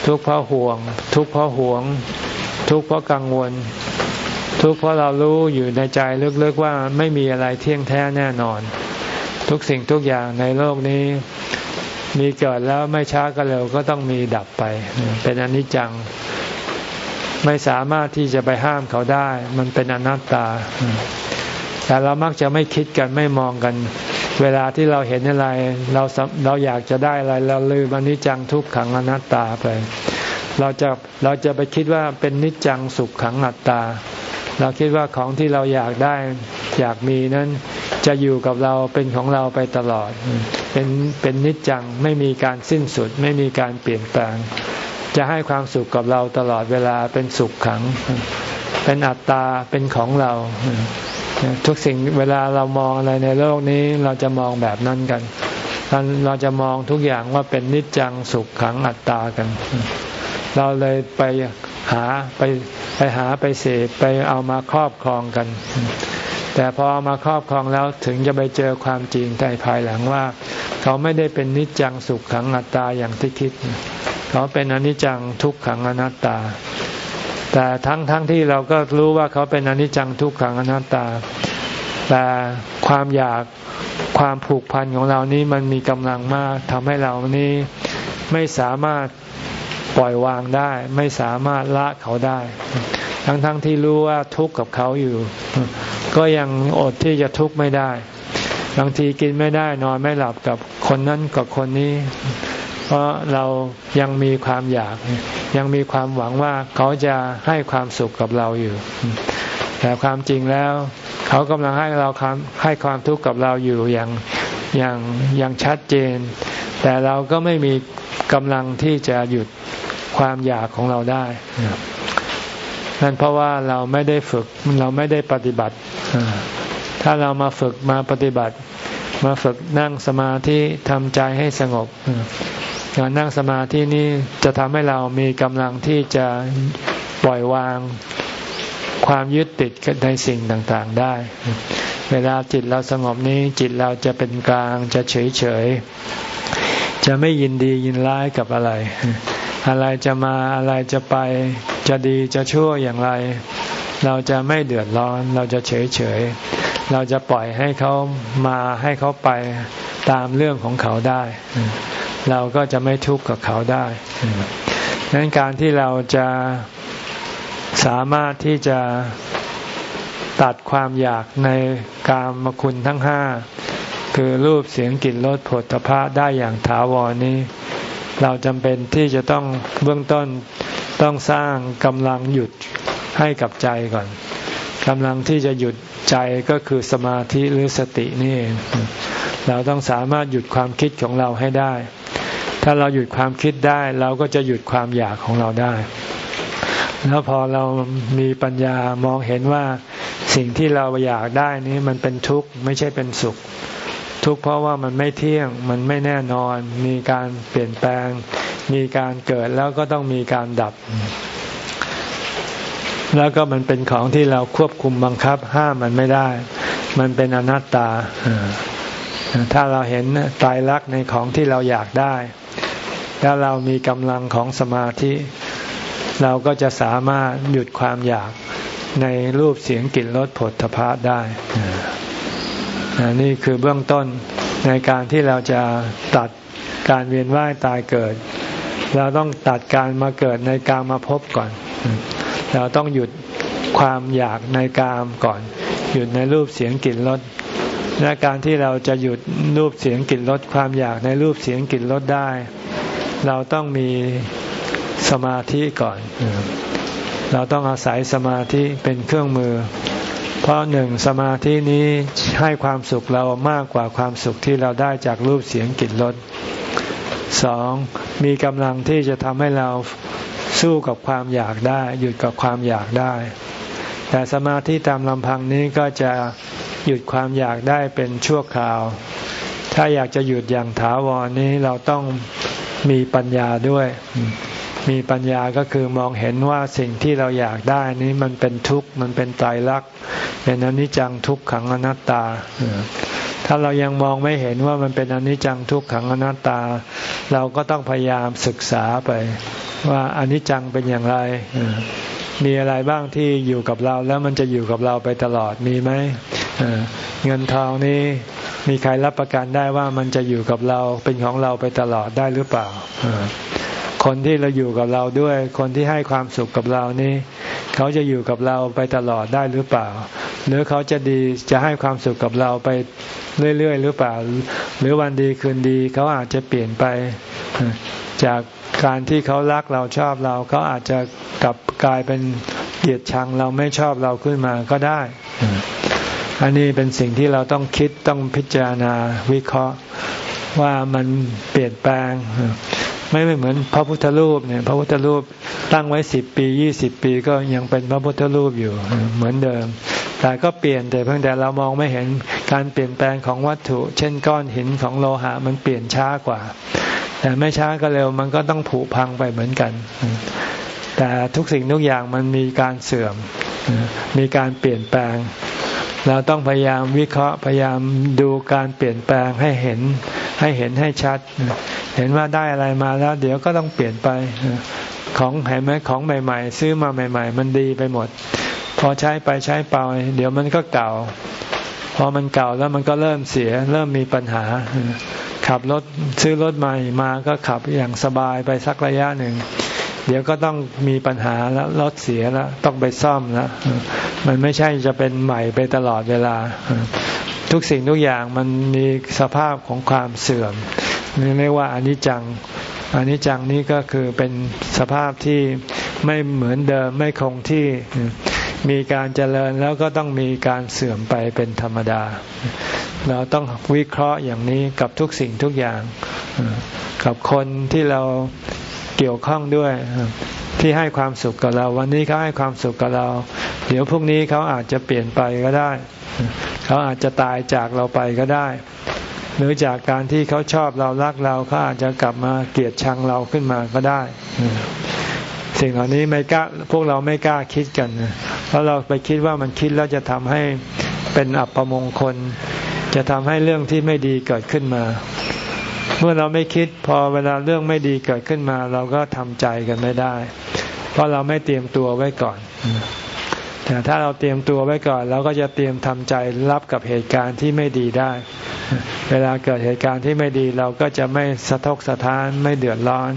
ทุกข์เพราะห่วง ทุกข์เพราะห่วง ทุกข์เพราะกังวล ทุกข์เพราะเรารู้อยู่ในใจลึกๆว่าไม่มีอะไรเที่ยงแท้แน่นอน ทุกสิ่งทุกอย่างในโลกนี้ มีเกิดแล้วไม่ช้าก็เร็วก็ต้องมีดับไป เป็นอนิจจัง ไม่สามารถที่จะไปห้ามเขาได้ มันเป็นอนัตตา แต่เรามักจะไม่คิดกันไม่มองกัน เวลาที่เราเห็นอะไร เราเราอยากจะได้อะไรเราลืมอนิจจังทุกขังอนัตตาไป เราจะเราจะไปคิดว่าเป็นนิจจังสุขขังอัตตา เราคิดว่าของที่เราอยากได้อยากมีนั้นจะอยู่กับเราเป็นของเราไปตลอด เป็นเป็นนิจจังไม่มีการสิ้นสุด ไม่มีการเปลี่ยนแปลง จะให้ความสุขกับเราตลอดเวลาเป็นสุขขัง เป็นอัตตาเป็นของเรา ทุกสิ่งเวลาเรามองอะไรในโลกนี้เราจะมองแบบนั้นกัน เราจะมองทุกอย่างว่าเป็นนิจจังสุขขังอัตตากัน เราเลยไปหาไปไปหาไปเสพไปเอามาครอบครองกัน แต่พอเอามาครอบครองแล้วถึงจะไปเจอความจริงในภายหลังว่า เขาไม่ได้เป็นนิจจังสุขขังอัตตาอย่างที่คิด เขาเป็นอนิจจังทุกขังอนัตตา แต่ทั้งทั้งที่เราก็รู้ว่าเขาเป็นอนิจจังทุกขังอนัตตา แต่ความอยากความผูกพันของเรานี้มันมีกำลังมากทำให้เรานี้ไม่สามารถปล่อยวางได้ ไม่สามารถละเขาได้ ทั้งๆทที่รู้ว่าทุกข์กับเขาอยู่ ก็ยังอดที่จะทุกข์ไม่ได้ บางทีกินไม่ได้นอนไม่หลับกับคนนั้นกับคนนี้ เพราะเรายังมีความอยาก ยังมีความหวังว่าเขาจะให้ความสุขกับเราอยู่ แต่ความจริงแล้ว เขากำลังให้เราให้ความทุกข์กับเราอยู่อย่างอย่างอย่างชัดเจน แต่เราก็ไม่มีกำลังที่จะหยุดความอยากของเราได้นั่นเพราะว่าเราไม่ได้ฝึกเราไม่ได้ปฏิบัติ ถ้าเรามาฝึกมาปฏิบัติ มาฝึกนั่งสมาธิทำใจให้สงบ การนั่งสมาธินี้จะทำให้เรามีกำลังที่จะปล่อยวางความยึดติดในสิ่งต่างๆได้ เวลาจิตเราสงบนี้จิตเราจะเป็นกลางจะเฉยๆ จะไม่ยินดียินร้ายกับอะไร อะไรจะมาอะไรจะไปจะดีจะชั่วอย่างไร เราจะไม่เดือดร้อน เราจะเฉยเฉยเราจะปล่อยให้เขามาให้เขาไปตามเรื่องของเขาได้ เราก็จะไม่ทุกข์กับเขาได้ดังนั้นการที่เราจะสามารถที่จะตัดความอยากในกามคุณทั้งห้าคือรูปเสียงกลิ่นรสผลตภะได้อย่างถาวรนี้ เราจำเป็นที่จะต้องเบื้องต้นต้องสร้างกำลังหยุดให้กับใจก่อนกำลังที่จะหยุดใจก็คือสมาธิหรือสตินี่เองเราต้องสามารถหยุดความคิดของเราให้ได้ ถ้าเราหยุดความคิดได้ เราก็จะหยุดความอยากของเราได้ แล้วพอเรามีปัญญามองเห็นว่าสิ่งที่เราอยากได้นี้มันเป็นทุกข์ไม่ใช่เป็นสุข ทุกข์เพราะว่ามันไม่เที่ยงมันไม่แน่นอน มีการเปลี่ยนแปลง มีการเกิดแล้วก็ต้องมีการดับ แล้วก็มันเป็นของที่เราควบคุมบังคับห้ามมันไม่ได้ มันเป็นอนัตตาถ้าเราเห็นตายรักในของที่เราอยากได้ แล้วเรามีกำลังของสมาธิ เราก็จะสามารถหยุดความอยากในรูปเสียงกลิ่นรสผลทพะได้นี่คือเบื้องต้นในการที่เราจะตัดการเวียนว่ายตายเกิด เราต้องตัดการมาเกิดในกามมาพบก่อน เราต้องหยุดความอยากในกามก่อน หยุดในรูปเสียงกลิ่นรสและการที่เราจะหยุดรูปเสียงกลิ่นรสความอยากในรูปเสียงกลิ่นรสได้ เราต้องมีสมาธิก่อน เราต้องอาศัยสมาธิเป็นเครื่องมือ เพราะหนึ่งสมาธินี้ให้ความสุขเรามากกว่าความสุขที่เราได้จากรูปเสียงกลิ่นรสสองมีกำลังที่จะทำให้เราสู้กับความอยากได้ หยุดกับความอยากได้ แต่สมาธิตามลำพังนี้ก็จะหยุดความอยากได้เป็นชั่วคราว ถ้าอยากจะหยุดอย่างถาวรนี้เราต้อง มีปัญญาด้วย มีปัญญาก็คือมองเห็นว่าสิ่งที่เราอยากได้นี้มันเป็นทุกข์มันเป็นตายรักเป็นอนิจจังทุกขังอนัตตา ถ้าเรายังมองไม่เห็นว่ามันเป็นอนิจจังทุกขังอนัตตา เราก็ต้องพยายามศึกษาไป ว่าอนิจจังเป็นอย่างไรมีอะไรบ้างที่อยู่กับเราแล้วมันจะอยู่กับเราไปตลอดมีไหมเงินทองนี้ มีใครรับประกันได้ว่ามันจะอยู่กับเราเป็นของเราไปตลอดได้หรือเปล่า คนที่เราอยู่กับเราด้วย คนที่ให้ความสุขกับเรานี่เขาจะอยู่กับเราไปตลอดได้หรือเปล่า หรือเขาจะดีจะให้ความสุขกับเราไปเรื่อยๆหรือเปล่า หรือวันดีคืนดีเขาอาจจะเปลี่ยนไป จากการที่เขารักเราชอบเราเขาอาจจะกลับกลายเป็นเกลียดชังเราไม่ชอบเราขึ้นมาก็ได้ อันนี้เป็นสิ่งที่เราต้องคิดต้องพิจารณาวิเคราะห์ว่ามันเปลี่ยนแปลงไม่ไม่เหมือนพระพุทธรูปเนี่ย พระพุทธรูปตั้งไว้สิบปียี่สิบปีก็ยังเป็นพระพุทธรูปอยู่เหมือนเดิม แต่ก็เปลี่ยนแต่เพียงแต่เรามองไม่เห็นการเปลี่ยนแปลงของวัตถุ เช่นก้อนหินของโลหะมันเปลี่ยนช้ากว่า แต่ไม่ช้าก็เร็วมันก็ต้องผุพังไปเหมือนกัน แต่ทุกสิ่งทุกอย่างมันมีการเสื่อมมีการเปลี่ยนแปลง เราต้องพยายามวิเคราะห์พยายามดูการเปลี่ยนแปลงให้เห็นให้เห็นให้ชัด เห็นว่าได้อะไรมาแล้ว เดี๋ยวก็ต้องเปลี่ยนไปของเห็นไหมของใหม่ ๆ ซื้อมาใหม่ ๆ มันดีไปหมด พอใช้ไปใช้ไปเดี๋ยวมันก็เก่า พอมันเก่าแล้วมันก็เริ่มเสีย เริ่มมีปัญหา ขับรถซื้อรถใหม่มาก็ขับอย่างสบายไปสักระยะหนึ่ง เดี๋ยวก็ต้องมีปัญหาแล้วรถเสียแล้วต้องไปซ่อมแล้วมันไม่ใช่จะเป็นใหม่ไปตลอดเวลา ทุกสิ่งทุกอย่างมันมีสภาพของความเสื่อมนี่เรียกว่าอนิจจังอนิจจังนี้ก็คือเป็นสภาพที่ไม่เหมือนเดิมไม่คงที่มีการเจริญแล้วก็ต้องมีการเสื่อมไปเป็นธรรมดา เราต้องวิเคราะห์อย่างนี้กับทุกสิ่งทุกอย่าง กับคนที่เรา เกี่ยวข้องด้วยที่ให้ความสุขกับเรา วันนี้เขาให้ความสุขกับเรา เดี๋ยวพรุ่งนี้เขาอาจจะเปลี่ยนไปก็ได้ เขาอาจจะตายจากเราไปก็ได้ หรือจากการที่เขาชอบเรารักเราเขาอาจจะกลับมาเกลียดชังเราขึ้นมาก็ได้ สิ่งเหล่านี้ไม่กล้าพวกเราไม่กล้าคิดกันเพราะเราไปคิดว่ามันคิดแล้วจะทำให้เป็นอัปมงคล จะทำให้เรื่องที่ไม่ดีเกิดขึ้นมา เมื่อเราไม่คิดพอเวลาเรื่องไม่ดีเกิดขึ้นมา เราก็ทำใจกันไม่ได้ เพราะเราไม่เตรียมตัวไว้ก่อน แต่ถ้าเราเตรียมตัวไว้ก่อน เราก็จะเตรียมทำใจรับกับเหตุการณ์ที่ไม่ดีได้ เวลาเกิดเหตุการณ์ที่ไม่ดีเราก็จะไม่สะทกสะท้านไม่เดือดร้อน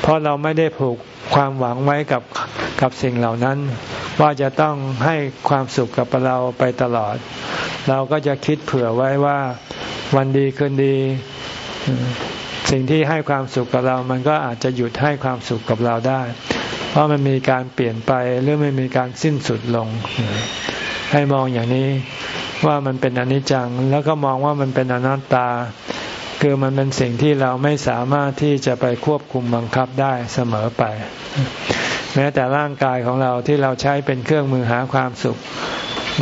เพราะเราไม่ได้ผูกความหวังไว้กับกับสิ่งเหล่านั้น ว่าจะต้องให้ความสุขกับเราไปตลอด เราก็จะคิดเผื่อไว้ว่าวันดีคืนดี สิ่งที่ให้ความสุขกับเรา มันก็อาจจะหยุดให้ความสุขกับเราได้ เพราะมันมีการเปลี่ยนไปหรือไม่มีการสิ้นสุดลง ให้มองอย่างนี้ว่ามันเป็นอนิจจัง แล้วก็มองว่ามันเป็นอนัตตา คือมันเป็นสิ่งที่เราไม่สามารถที่จะไปควบคุมบังคับได้เสมอไป แม้แต่ร่างกายของเราที่เราใช้เป็นเครื่องมือหาความสุข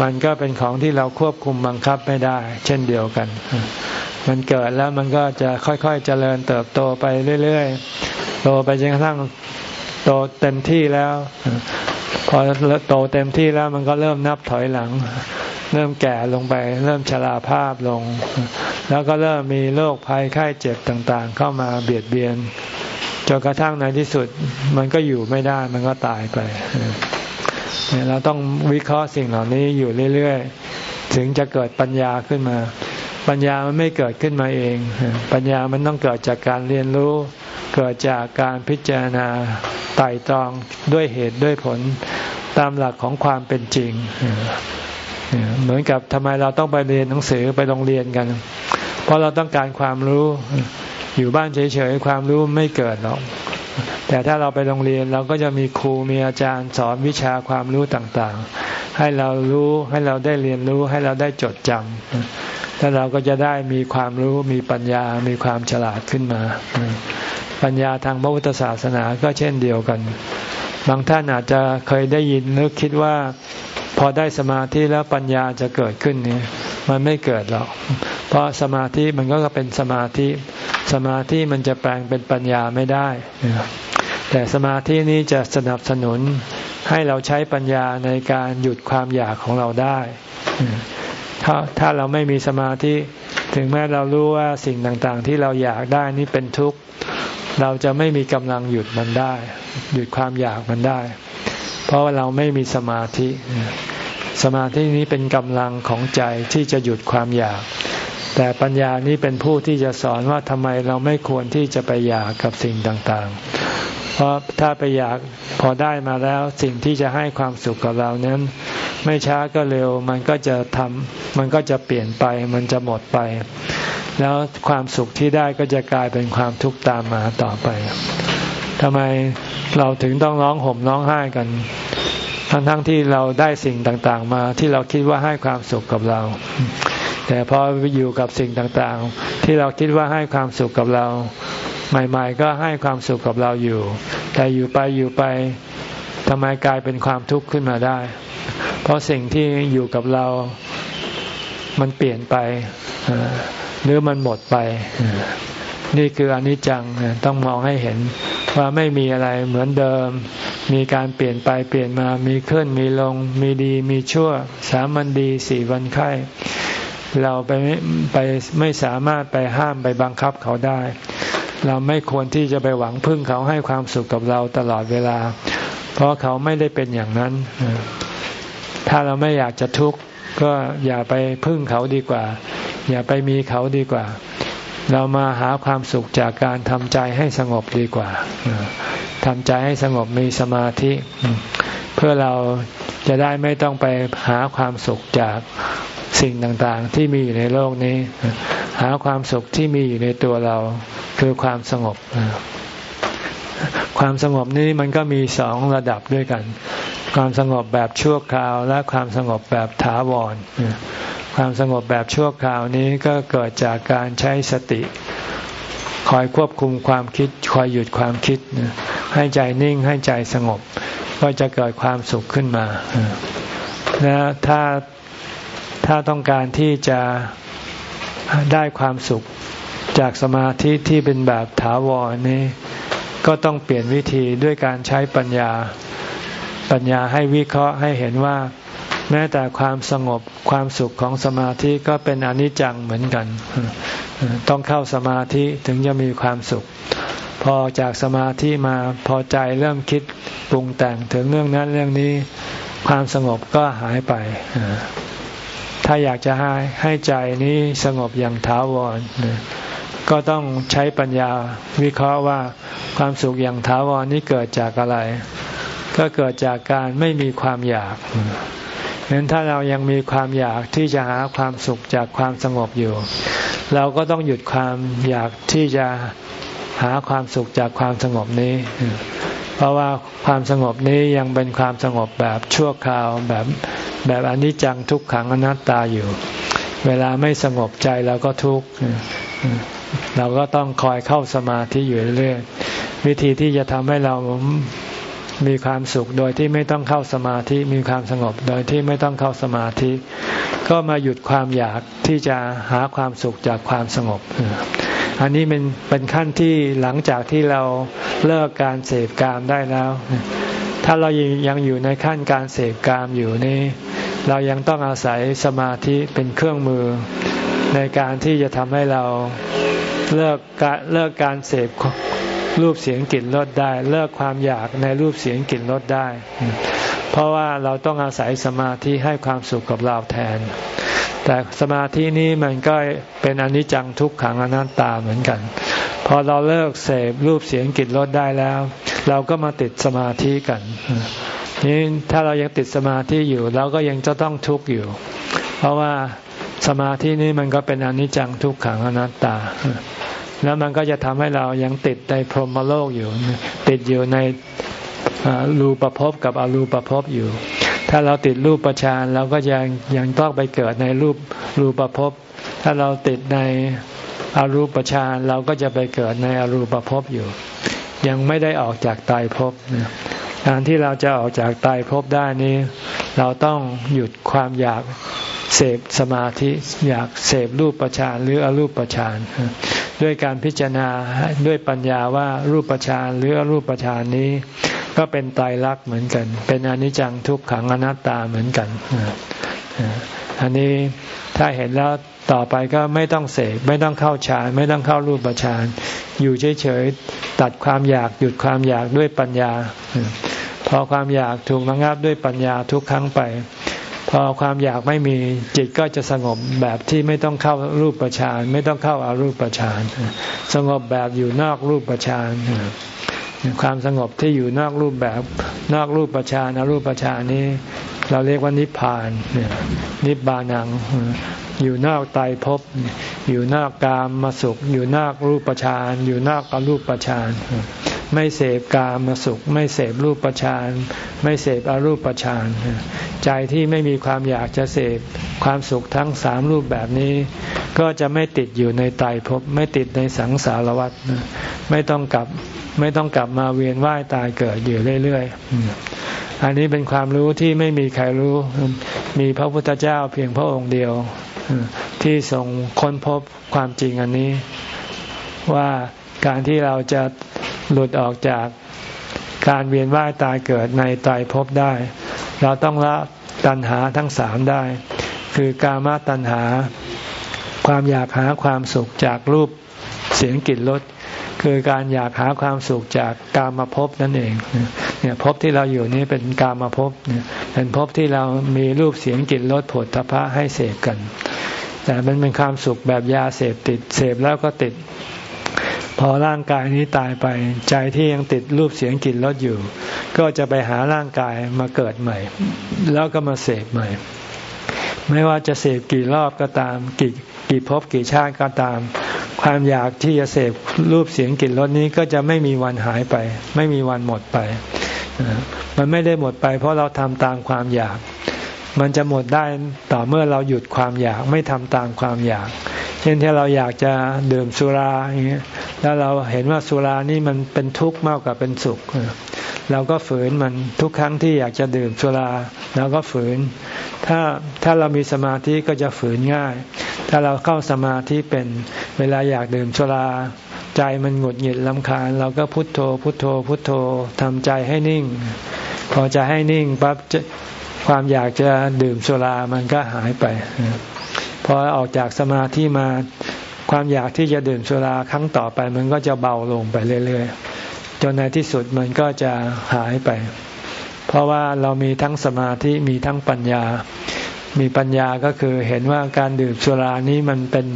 มันก็เป็นของที่เราควบคุมบังคับไม่ได้ เช่นเดียวกัน มันเกิดแล้วมันก็จะค่อยๆเจริญเติบโตไปเรื่อยๆ โตไปจนกระทั่งโตเต็มที่แล้ว พอโตเต็มที่แล้วมันก็เริ่มนับถอยหลัง เริ่มแก่ลงไป เริ่มชราภาพลง แล้วก็เริ่มมีโรคภัยไข้เจ็บต่างๆ เข้ามาเบียดเบียนจนกระทั่งในที่สุดมันก็อยู่ไม่ได้มันก็ตายไปเราต้องวิเคราะห์สิ่งเหล่านี้อยู่เรื่อยๆ ถึงจะเกิดปัญญาขึ้นมา ปัญญามันไม่เกิดขึ้นมาเอง ปัญญามันต้องเกิดจากการเรียนรู้ เกิดจากการพิจารณาไต่ตรองด้วยเหตุด้วยผลตามหลักของความเป็นจริง เหมือนกับทำไมเราต้องไปเรียนหนังสือไปโรงเรียนกัน เพราะเราต้องการความรู้อยู่บ้านเฉยๆความรู้ไม่เกิดหรอกแต่ถ้าเราไปโรงเรียนเราก็จะมีครูมีอาจารย์สอนวิชาความรู้ต่างๆ ให้เรารู้ให้เราได้เรียนรู้ให้เราได้จดจำ แล้วเราก็จะได้มีความรู้มีปัญญามีความฉลาดขึ้นมา ปัญญาทางพระพุทธศาสนาก็เช่นเดียวกัน บางท่านอาจจะเคยได้ยินหรือคิดว่าพอได้สมาธิแล้วปัญญาจะเกิดขึ้นนี่มันไม่เกิดหรอก เพราะสมาธิมันก็เป็นสมาธิ สมาธิมันจะแปลงเป็นปัญญาไม่ได้ แต่สมาธินี้จะสนับสนุนให้เราใช้ปัญญาในการหยุดความอยากของเราได้ ถ้าถ้าเราไม่มีสมาธิ ถึงแม้เรารู้ว่าสิ่งต่างๆ ที่เราอยากได้นี่เป็นทุกข์ เราจะไม่มีกำลังหยุดมันได้ หยุดความอยากมันได้เพเพราะว่าเราไม่มีสมาธิ สมาธินี้เป็นกำลังของใจที่จะหยุดความอยาก แต่ปัญญานี้เป็นผู้ที่จะสอนว่าทำไมเราไม่ควรที่จะไปอยากกับสิ่งต่างๆ เพราะถ้าไปอยากพอได้มาแล้วสิ่งที่จะให้ความสุขกับเรานั้น ไม่ช้าก็เร็ว มันก็จะทำมันก็จะเปลี่ยนไป มันจะหมดไป แล้วความสุขที่ได้ก็จะกลายเป็นความทุกข์ตามมาต่อไปทำไมเราถึงต้องร้องห่มร้องไห้กัน ทั้งๆทที่เราได้สิ่งต่างๆ มาที่เราคิดว่าให้ความสุขกับเรา แต่พออยู่กับสิ่งต่างๆ ที่เราคิดว่าให้ความสุขกับเรา ใหม่ ๆ ก็ให้ความสุขกับเราอยู่ แต่อยู่ไปอยู่ไปทำไมกลายเป็นความทุกข์ขึ้นมาได้เราะสิ่งที่อยู่กับเรามันเปลี่ยนไปหรือมันหมดไป นี่คืออนิจจังต้องมองให้เห็นว่าไม่มีอะไรเหมือนเดิม มีการเปลี่ยนไปเปลี่ยนมามีขึ้นมีลง มีดีมีชั่ว สามวันดีสี่วันไข้เราไปไปไม่สามารถไปห้ามไปบังคับเขาได้ เราไม่ควรที่จะไปหวังพึ่งเขาให้ความสุขกับเราตลอดเวลา เพราะเขาไม่ได้เป็นอย่างนั้น ถ้าเราไม่อยากจะทุกข์ก็อย่าไปพึ่งเขาดีกว่า อย่าไปมีเขาดีกว่า เรามาหาความสุขจากการทำใจให้สงบดีกว่าทำใจให้สงบมีสมาธิ เพื่อเราจะได้ไม่ต้องไปหาความสุขจากสิ่งต่างๆ ที่มีอยู่ในโลกนี้ หาความสุขที่มีอยู่ในตัวเราคือความสงบความสงบนี้มันก็มีสองระดับด้วยกัน ความสงบแบบชั่วคราวและความสงบแบบถาวร ความสงบแบบชั่วคราวนี้ก็เกิดจากการใช้สติ คอยควบคุมความคิด คอยหยุดความคิด ให้ใจนิ่งให้ใจสงบ ก็จะเกิดความสุขขึ้นมาและถ้าถ้าต้องการที่จะได้ความสุขจากสมาธิที่เป็นแบบถาวรนี้ ก็ต้องเปลี่ยนวิธีด้วยการใช้ปัญญา ปัญญาให้วิเคราะห์ให้เห็นว่า แม้แต่ความสงบความสุขของสมาธิก็เป็นอนิจจังเหมือนกัน ต้องเข้าสมาธิถึงจะมีความสุข พอจากสมาธิมาพอใจเริ่มคิดปรุงแต่งถึงเรื่องนั้นเรื่องนี้ ความสงบก็หายไป ถ้าอยากจะให้ให้ใจนี้สงบอย่างถาวรก็ต้องใช้ปัญญาวิเคราะห์ว่าความสุขอย่างถาวรนี้เกิดจากอะไร ก็เกิดจากการไม่มีความอยากฉะนั้นถ้าเรายังมีความอยากที่จะหาความสุขจากความสงบอยู่ เราก็ต้องหยุดความอยากที่จะหาความสุขจากความสงบนี้ เพราะว่าความสงบนี้ยังเป็นความสงบแบบชั่วคราวแบบแบบอนิจจังทุกขังอนัตตาอยู่ เวลาไม่สงบใจเราก็ทุกข์เราก็ต้องคอยเข้าสมาธิอยู่เรื่อยวิธีที่จะทำให้เรา มีความสุขโดยที่ไม่ต้องเข้าสมาธิมีความสงบโดยที่ไม่ต้องเข้าสมาธิ ก็มาหยุดความอยากที่จะหาความสุขจากความสงบ อันนี้เป็นเป็นขั้นที่หลังจากที่เราเลิกการเสพกามได้แล้ว ถ้าเรายังอยู่ในขั้นการเสพกามอยู่นี่เรายังต้องอาศัยสมาธิเป็นเครื่องมือ ในการที่จะทำให้เราเลิกการเลิกการเสพ รูปเสียงกลิ่นรสได้ เลิกความอยากในรูปเสียงกลิ่นรสได้ เพราะว่าเราต้องอาศัยสมาธิให้ความสุขกับเราแทน แต่สมาธินี้มันก็เป็นอนิจจังทุกขังอนัตตาเหมือนกัน พอเราเลิกเสพรูปเสียงกลิ่นรสได้แล้ว เราก็มาติดสมาธิกันนี่ถ้าเรายังติดสมาธิอยู่เราก็ยังจะต้องทุกข์อยู่ เพราะว่าสมาธินี้มันก็เป็นอนิจจังทุกขังอนัตตา แล้วมันก็จะทำให้เรายังติดในพรหมโลกอยู่ ติดอยู่ในรูปภพกับอรูปภพอยู่ ถ้าเราติดรูปประชานเราก็ยังยังต้องไปเกิดในรูปรูปภพถ้าเราติดในอรูปฌานเราก็จะไปเกิดในอรูปภพอยู่ ยังไม่ได้ออกจากตายภพการที่เราจะออกจากตายภพได้นี้ เราต้องหยุดความอยากเสพสมาธิอยากเสพรูปประชานหรืออรูปประชาน ด้วยการพิจารณาด้วยปัญญาว่ารูปฌานหรืออรูปฌานนี้ ก็เป็นตายรักเหมือนกัน เป็นอนิจจังทุกขังอนัตตาเหมือนกันอันนี้ถ้าเห็นแล้วต่อไปก็ไม่ต้องเสกไม่ต้องเข้าฌานไม่ต้องเข้ารูปฌานอยู่เฉยๆตัดความอยากหยุดความอยากด้วยปัญญาพพอความอยากถูกระงับด้วยปัญญาทุกครั้งไป พอความอยากไม่มีจิตก็จะสงบแบบที่ไม่ต้องเข้ารูปประชานไม่ต้องเข้าอารูปประชานสงบแบบอยู่นอกรูปประชานความสงบที่อยู่นอกรูปแบบนอกรูปประชานอารูปประชานนี้ เราเรียกว่านิพพานนิบานัง อยู่นอกตายภพอยู่นอกกามมาสุข อยู่นอกรูปประชานอยู่นอกอรูปประชาน ไม่เสพกามมาสุข ไม่เสพรูปประชานไม่เสพอรูปประชานใจที่ไม่มีความอยากจะเสพความสุขทั้งสามรูปแบบนี้ ก็จะไม่ติดอยู่ในไตภพไม่ติดในสังสารวัฏไม่ต้องกลับไม่ต้องกลับมาเวียนว่ายตายเกิดอยู่เรื่อยๆอันนี้เป็นความรู้ที่ไม่มีใครรู้ มีพระพุทธเจ้าเพียงพระองค์เดียวที่ทรงค้นพบความจริงอันนี้ว่าการที่เราจะ หลุดออกจากการเวียนว่ายตายเกิดในตายภพได้ เราต้องละตัณหาทั้งสามได้ คือกามาตัณหา ความอยากหาความสุขจากรูปเสียงกลิ่นรสคือการอยากหาความสุขจากกามาภพนั่นเองเนี่ยภพที่เราอยู่นี้เป็นกามาภพเนี่ยเป็นภพที่เรามีรูปเสียงกลิ่นรสผลทพะให้เสพกัน แต่มันเป็นความสุขแบบยาเสพติดเสพแล้วก็ติด พอร่างกายนี้ตายไป ใจที่ยังติดรูปเสียงกลิ่นรสอยู่ ก็จะไปหาร่างกายมาเกิดใหม่ แล้วก็มาเสพใหม่ ไม่ว่าจะเสพกี่รอบก็ตามกี่กี่ภพกี่ชาติก็ตาม ความอยากที่จะเสพรูปเสียงกลิ่นรสนี้ก็จะไม่มีวันหายไป ไม่มีวันหมดไป มันไม่ได้หมดไป เพราะเราทำตามความอยาก มันจะหมดได้ต่อเมื่อเราหยุดความอยากไม่ทำตามความอยาก เช่นที่เราอยากจะดื่มสุราอย่างเงี้ยแล้วเราเห็นว่าสุรานี่มันเป็นทุกข์มากกว่าเป็นสุข เราก็ฝืนมันทุกครั้งที่อยากจะดื่มสุราเราก็ฝืน ถ้าถ้าเรามีสมาธิก็จะฝืนง่าย ถ้าเราเข้าสมาธิเป็นเวลาอยากดื่มสุราใจมันหงุดหงิดลำคาญ เราก็พุโทโธ พุโทโธ พุโทโธทำใจให้นิ่ง พอจะให้นิ่งปั๊บความอยากจะดื่มสุรามันก็หายไป พอออกจากสมาธิมาความอยากที่จะดื่มสุราครั้งต่อไป มันก็จะเบาลงไปเรื่อยๆจนในที่สุดมันก็จะหายไป เพราะว่าเรามีทั้งสมาธิมีทั้งปัญญา มีปัญญาก็คือเห็นว่าการดื่มสุรานี้มันเป็น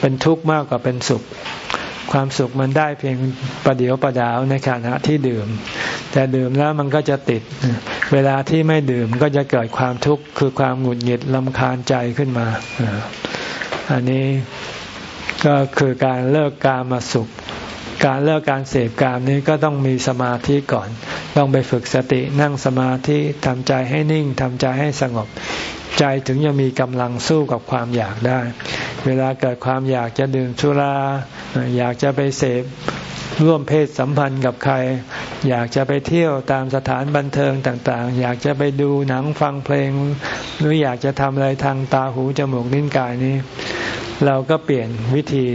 เป็นทุกข์มากกว่าเป็นสุข ความสุขมันได้เพียงประเดียวประดาวในขณะที่ดื่ม แต่ดื่มแล้วมันก็จะติด เวลาที่ไม่ดื่มก็จะเกิดความทุกข์คือความหงุดหงิดลำคาญใจขึ้นมา อันนี้ก็คือการเลิกการมาสุข การเลิกการเสพการนี้ก็ต้องมีสมาธิก่อน ต้องไปฝึกสตินั่งสมาธิทำใจให้นิ่งทำใจให้สงบ ใจถึงจะมีกำลังสู้กับความอยากได้ เวลาเกิดความอยากจะดื่มสุราอยากจะไปเสพ ร่วมเพศสัมพันธ์กับใคร อยากจะไปเที่ยวตามสถานบันเทิงต่างๆ อยากจะไปดูหนังฟังเพลง หรืออยากจะทำอะไรทางตาหูจมูกนิ้นกายนี้ เราก็เปลี่ยนวิธี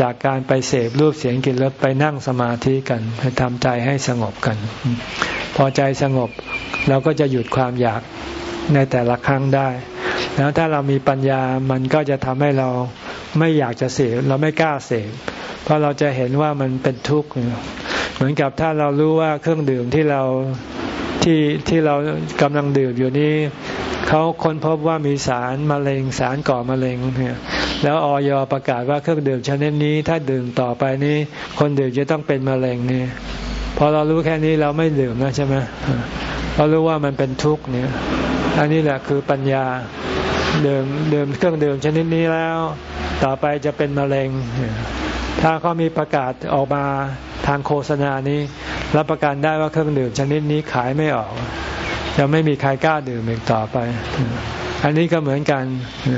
จากการไปเสพรูปเสียงกลิ่นรสไปนั่งสมาธิกันไปทำใจให้สงบกัน พอใจสงบเราก็จะหยุดความอยากในแต่ละครั้งได้ แล้วถ้าเรามีปัญญามันก็จะทำให้เราไม่อยากจะเสพเราไม่กล้าเสพ เพราะเราจะเห็นว่ามันเป็นทุกข์เหมือนกับถ้าเรารู้ว่าเครื่องดื่มที่เราที่ที่เรากำลังดื่มอยู่นี้เขาค้นพบว่ามีสารมะเร็งสารก่อมะเร็งเนี่ยแล้วออยประกาศว่าเครื่องดื่มชนิดนี้ ถ้าดื่มต่อไปนี้คนดื่มจะต้องเป็นมะเร็งนี่พอเรารู้แค่นี้เราไม่ดื่มนะใช่ไหมเพราะรู้ว่ามันเป็นทุกข์เนี่ยอันนี้แหละคือปัญญาเดิมเดิมเครื่องดื่มชนิดนี้แล้ว ต่อไปจะเป็นมะเร็ง ถ้าเขามีประกาศออกมาทางโฆษณานี้ รับประกันได้ว่าเครื่องดื่มชนิดนี้ขายไม่ออก จะไม่มีใครกล้าดื่มอีกต่อไป อันนี้ก็เหมือนกัน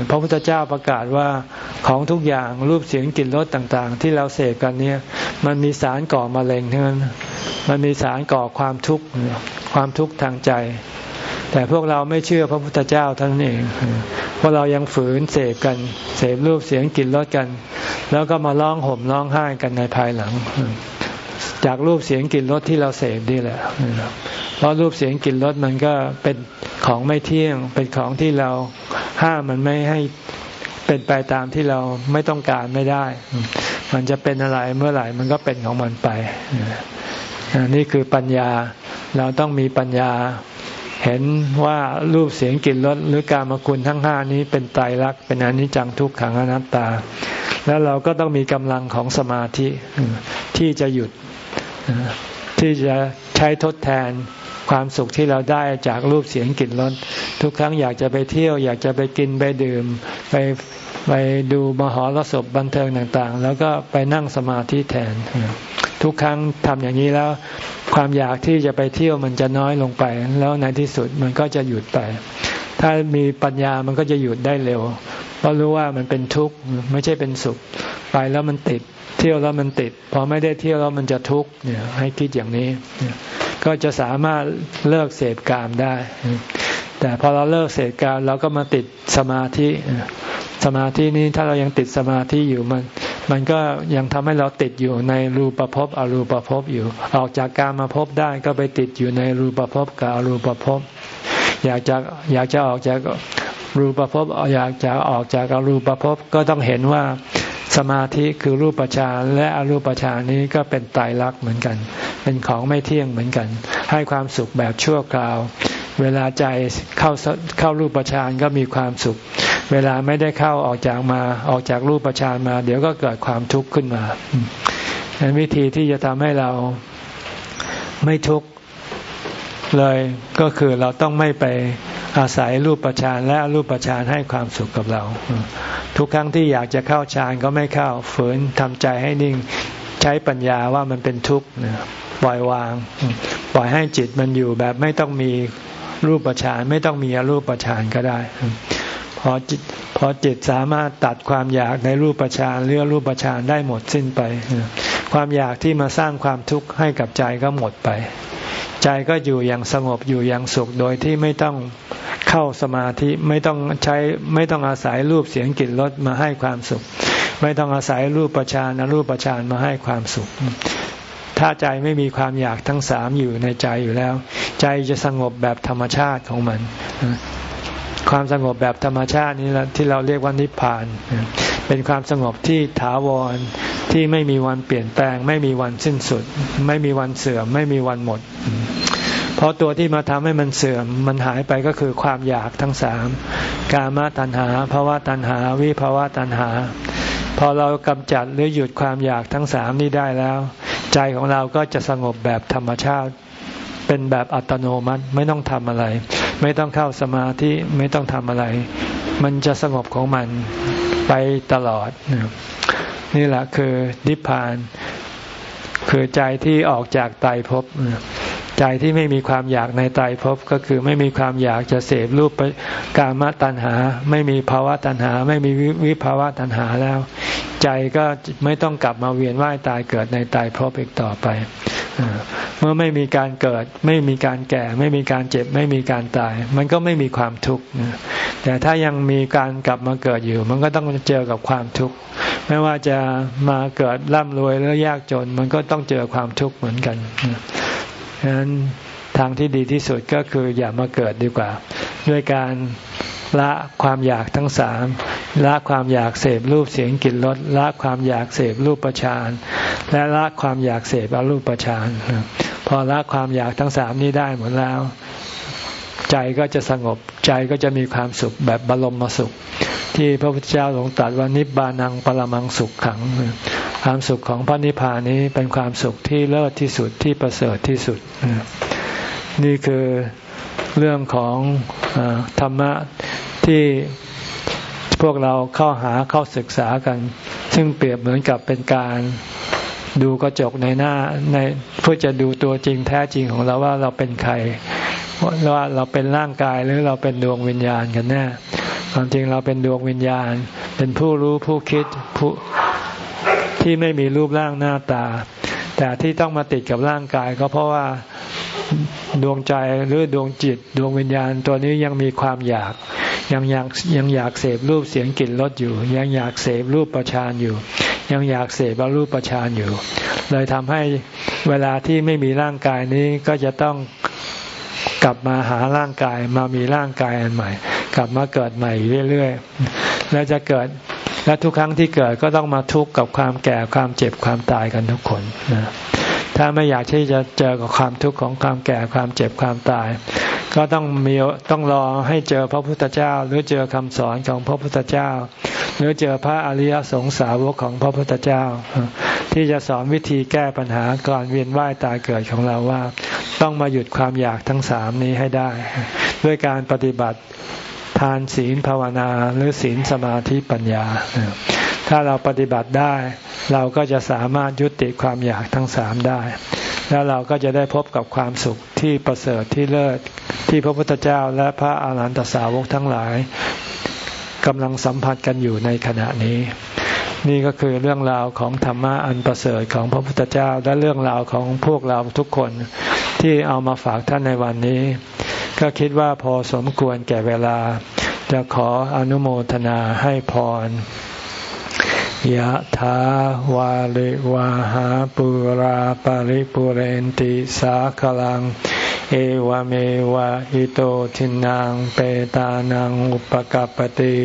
พระพุทธเจ้าประกาศว่าของทุกอย่างรูปเสียงกลิ่นรสต่างๆ ที่เราเสพกันเนี่ย มันมีสารก่อมะเร็งทั้งนั้นมันมีสารก่อความทุกข์ความทุกข์ทางใจ แต่พวกเราไม่เชื่อพระพุทธเจ้าท่านเอง พวกเรายังฝืนเสพกัน เสพรูปเสียงกลิ่นรสกัน แล้วก็มาร้องห่มร้องไห้กันในภายหลัง จากรูปเสียงกลิ่นรสที่เราเสพนี่แหละ เพราะรูปเสียงกลิ่นรสมันก็เป็นของไม่เที่ยง เป็นของที่เราห้ามมันไม่ให้เป็นไปตามที่เราไม่ต้องการไม่ได้ มันจะเป็นอะไรเมื่อไหร่มันก็เป็นของมันไปนี่คือปัญญา เราต้องมีปัญญา เห็นว่ารูปเสียงกลิ่นรสหรือการมคุณทั้งห้านี้เป็นไตรลักษณ์เป็นอนิจจังทุกขังอนัตตา แล้วเราก็ต้องมีกำลังของสมาธิที่จะหยุดที่จะใช้ทดแทนความสุขที่เราได้จากรูปเสียงกลิ่นรสทุกครั้งอยากจะไปเที่ยว อยากจะไปกินไปดื่ม ไปไปดูมหรสพบันเทิงต่างๆ แล้วก็ไปนั่งสมาธิแทน ทุกครั้งทำอย่างนี้แล้ว ความอยากที่จะไปเที่ยวมันจะน้อยลงไป แล้วในที่สุดมันก็จะหยุดไป ถ้ามีปัญญามันก็จะหยุดได้เร็ว เพราะรู้ว่ามันเป็นทุกข์ไม่ใช่เป็นสุข ไปแล้วมันติด เที่ยวแล้วมันติด พอไม่ได้เที่ยวแล้วมันจะทุกข์เนี่ยให้คิดอย่างนี้ ก็จะสามารถเลิกเสพกามได้ แต่พอเราเลิกเสพกามเราก็มาติดสมาธิสมาธินี้ถ้าเรายังติดสมาธิอยู่มัน มันก็ยังทำให้เราติดอยู่ในรูปภพอรูปภพอยู่ ออกจากการมาพบได้ก็ไปติดอยู่ในรูปภพกับอรูปภพอยากจะอยากจะออกจากรูปภพอยากจะออกจากอรูปภพก็ต้องเห็นว่าสมาธิคือรูปฌานและอรูปฌานนี้ก็เป็นตายรักเหมือนกัน เป็นของไม่เที่ยงเหมือนกัน ให้ความสุขแบบชั่วคราว เวลาใจเข้าเข้ารูปฌานก็มีความสุข เวลาไม่ได้เข้าออกจากมาออกจากรูปฌานมา เดี๋ยวก็เกิดความทุกข์ขึ้นมาดังนั้นวิธีที่จะทำให้เราไม่ทุกข์เลยก็คือเราต้องไม่ไปอาศัยรูปฌานและรูปฌานให้ความสุขกับเรา ทุกครั้งที่อยากจะเข้าฌานก็ไม่เข้าฝืนทำใจให้นิ่งใช้ปัญญาว่ามันเป็นทุกข์ปล่อยวาง ปล่อยให้จิตมันอยู่แบบไม่ต้องมีรูปฌานไม่ต้องมีอรูปฌานก็ได้ พอจิตพอจิตสามารถตัดความอยากในรูปฌานเรื่องรูปฌานได้หมดสิ้นไป ความอยากที่มาสร้างความทุกข์ให้กับใจก็หมดไป ใจก็อยู่อย่างสงบอยู่อย่างสุขโดยที่ไม่ต้องเข้าสมาธิไม่ต้องใช้ไม่ต้องอาศัยรูปเสียงกลิ่นรสมาให้ความสุข ไม่ต้องอาศัยรูปประชานอรูปประชานมาให้ความสุขถ้าใจไม่มีความอยากทั้งสามอยู่ในใจอยู่แล้ว ใจจะสงบแบบธรรมชาติของมัน ความสงบแบบธรรมชาตินี้แหละที่เราเรียกว่านิพพาน เป็นความสงบที่ถาวรที่ไม่มีวันเปลี่ยนแปลง ไม่มีวันสิ้นสุด ไม่มีวันเสื่อม ไม่มีวันหมด เพราะตัวที่มาทำให้มันเสื่อม มันหายไปก็คือความอยากทั้งสามกามตัณหาภาวะตัณหา วิภาวะตัณหา พอเรากำจัดหรือหยุดความอยากทั้งสามนี้ได้แล้ว ใจของเราก็จะสงบแบบธรรมชาติ เป็นแบบอัตโนมัติไม่ต้องทำอะไร ไม่ต้องเข้าสมาธิไม่ต้องทำอะไร มันจะสงบของมันไปตลอด นี่แหละคือนิพพาน คือใจที่ออกจากไตภพ ใจที่ไม่มีความอยากในตายภพก็คือไม่มีความอยากจะเสพรูปกามตัณหา ไม่มีภาวะตัณหา ไม่มีวิภาวะตัณหาแล้ว ใจก็ไม่ต้องกลับมาเวียนว่ายตายเกิดในตายภพอีกต่อไป เมื่อไม่มีการเกิด ไม่มีการแก่ ไม่มีการเจ็บ ไม่มีการตาย มันก็ไม่มีความทุกข์แต่ถ้ายังมีการกลับมาเกิดอยู่ มันก็ต้องเจอกับความทุกข์ไม่ว่าจะมาเกิดร่ำรวยหรือยากจน มันก็ต้องเจอความทุกข์เหมือนกัน ฉะนั้นทางที่ดีที่สุดก็คืออย่ามาเกิดดีกว่า ด้วยการละความอยากทั้งสามละความอยากเสพรูปเสียงกลิ่นรสละความอยากเสพรูปประชานและละความอยากเสพอรูปประชานพอละความอยากทั้งสามนี้ได้หมดแล้ว ใจก็จะสงบใจก็จะมีความสุขแบบบรมสุข ที่พระพุทธเจ้าทรงตรัสว่านิบานังปรมังสุขขัง ความสุขของพระนิพพานนี้เป็นความสุขที่เลิศที่สุดที่ประเสริฐที่สุด นี่คือเรื่องของอธรรมะที่พวกเราเข้าหาเข้าศึกษากัน ซึ่งเปรียบเหมือนกับเป็นการดูกระจกในหน้าในเพื่อจะดูตัวจริงแท้จริงของเราว่าเราเป็นใคร ว่าเราเป็นร่างกายหรือเราเป็นดวงวิญญาณกันแน่ความจริงเราเป็นดวงวิญญาณ เป็นผู้รู้ผู้คิดผู้ที่ไม่มีรูปร่างหน้าตา แต่ที่ต้องมาติดกับร่างกายก็เพราะว่าดวงใจหรือดวงจิต ดวงวิญญาณตัวนี้ยังมีความอยาก ยังอยากยังอยากเสพรูปเสียงกลิ่นรสอยู่ ยังอยากเสพรูปประชานอยู่ ยังอยากเสพรูปประชานอยู่ เลยทำให้เวลาที่ไม่มีร่างกายนี้ก็จะต้อง กลับมาหาร่างกายมามีร่างกายอันใหม่ กลับมาเกิดใหม่เรื่อยๆ แล้วจะเกิดและทุกครั้งที่เกิดก็ต้องมาทุกข์กับความแก่ความเจ็บความตายกันทุกคนนะถ้าไม่อยากที่จะเจอกับความทุกข์ของความแก่ความเจ็บความตาย ก็ต้องมีต้องรอให้เจอพระพุทธเจ้า หรือเจอคำสอนของพระพุทธเจ้า หรือเจอพระอริยสงสาวกของพระพุทธเจ้า ที่จะสอนวิธีแก้ปัญหาก่อนเวียนว่ายตายเกิดของเราว่า ต้องมาหยุดความอยากทั้งสามนี้ให้ได้ ด้วยการปฏิบัติทานศีลภาวนาหรือศีลสมาธิปัญญา ถ้าเราปฏิบัติได้ เราก็จะสามารถยุติความอยากทั้งสามได้ แล้วเราก็จะได้พบกับความสุขที่ประเสริฐที่เลิศที่พระพุทธเจ้าและพระอาหารหันตสาวกทั้งหลายกำลังสัมผัสกันอยู่ในขณะนี้ นี่ก็คือเรื่องราวของธรรมะอันประเสริฐของพระพุทธเจ้าและเรื่องราวของพวกเราทุกคนที่เอามาฝากท่านในวันนี้ ก็คิดว่าพอสมควรแก่เวลา จะขออนุโมทนาให้พรยะถาวาลิวาหาปุราปาริปุเรนติสาคลัง เอวเมวะอิโตทินังเปตานังอุปกัปติ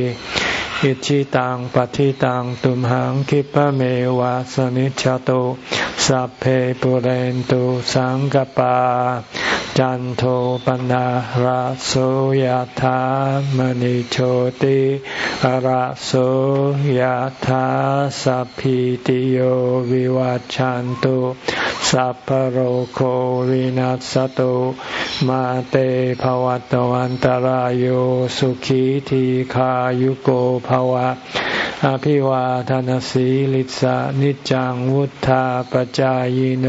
อิชิตังปฏิตังตุมหังคิปะเมวะสนิจโตสัพเพปุเรนตุสังกปา จันโทปนะระโสยธามณิโชติระโสยธาสัพพิติโยวิวัจจันตุสัพพโรโควินัสตุมาเตภวัตวันตารโยสุขีทีขายุโกภวะ อภิวาทานสีลิสานิจังวุธาปจายโน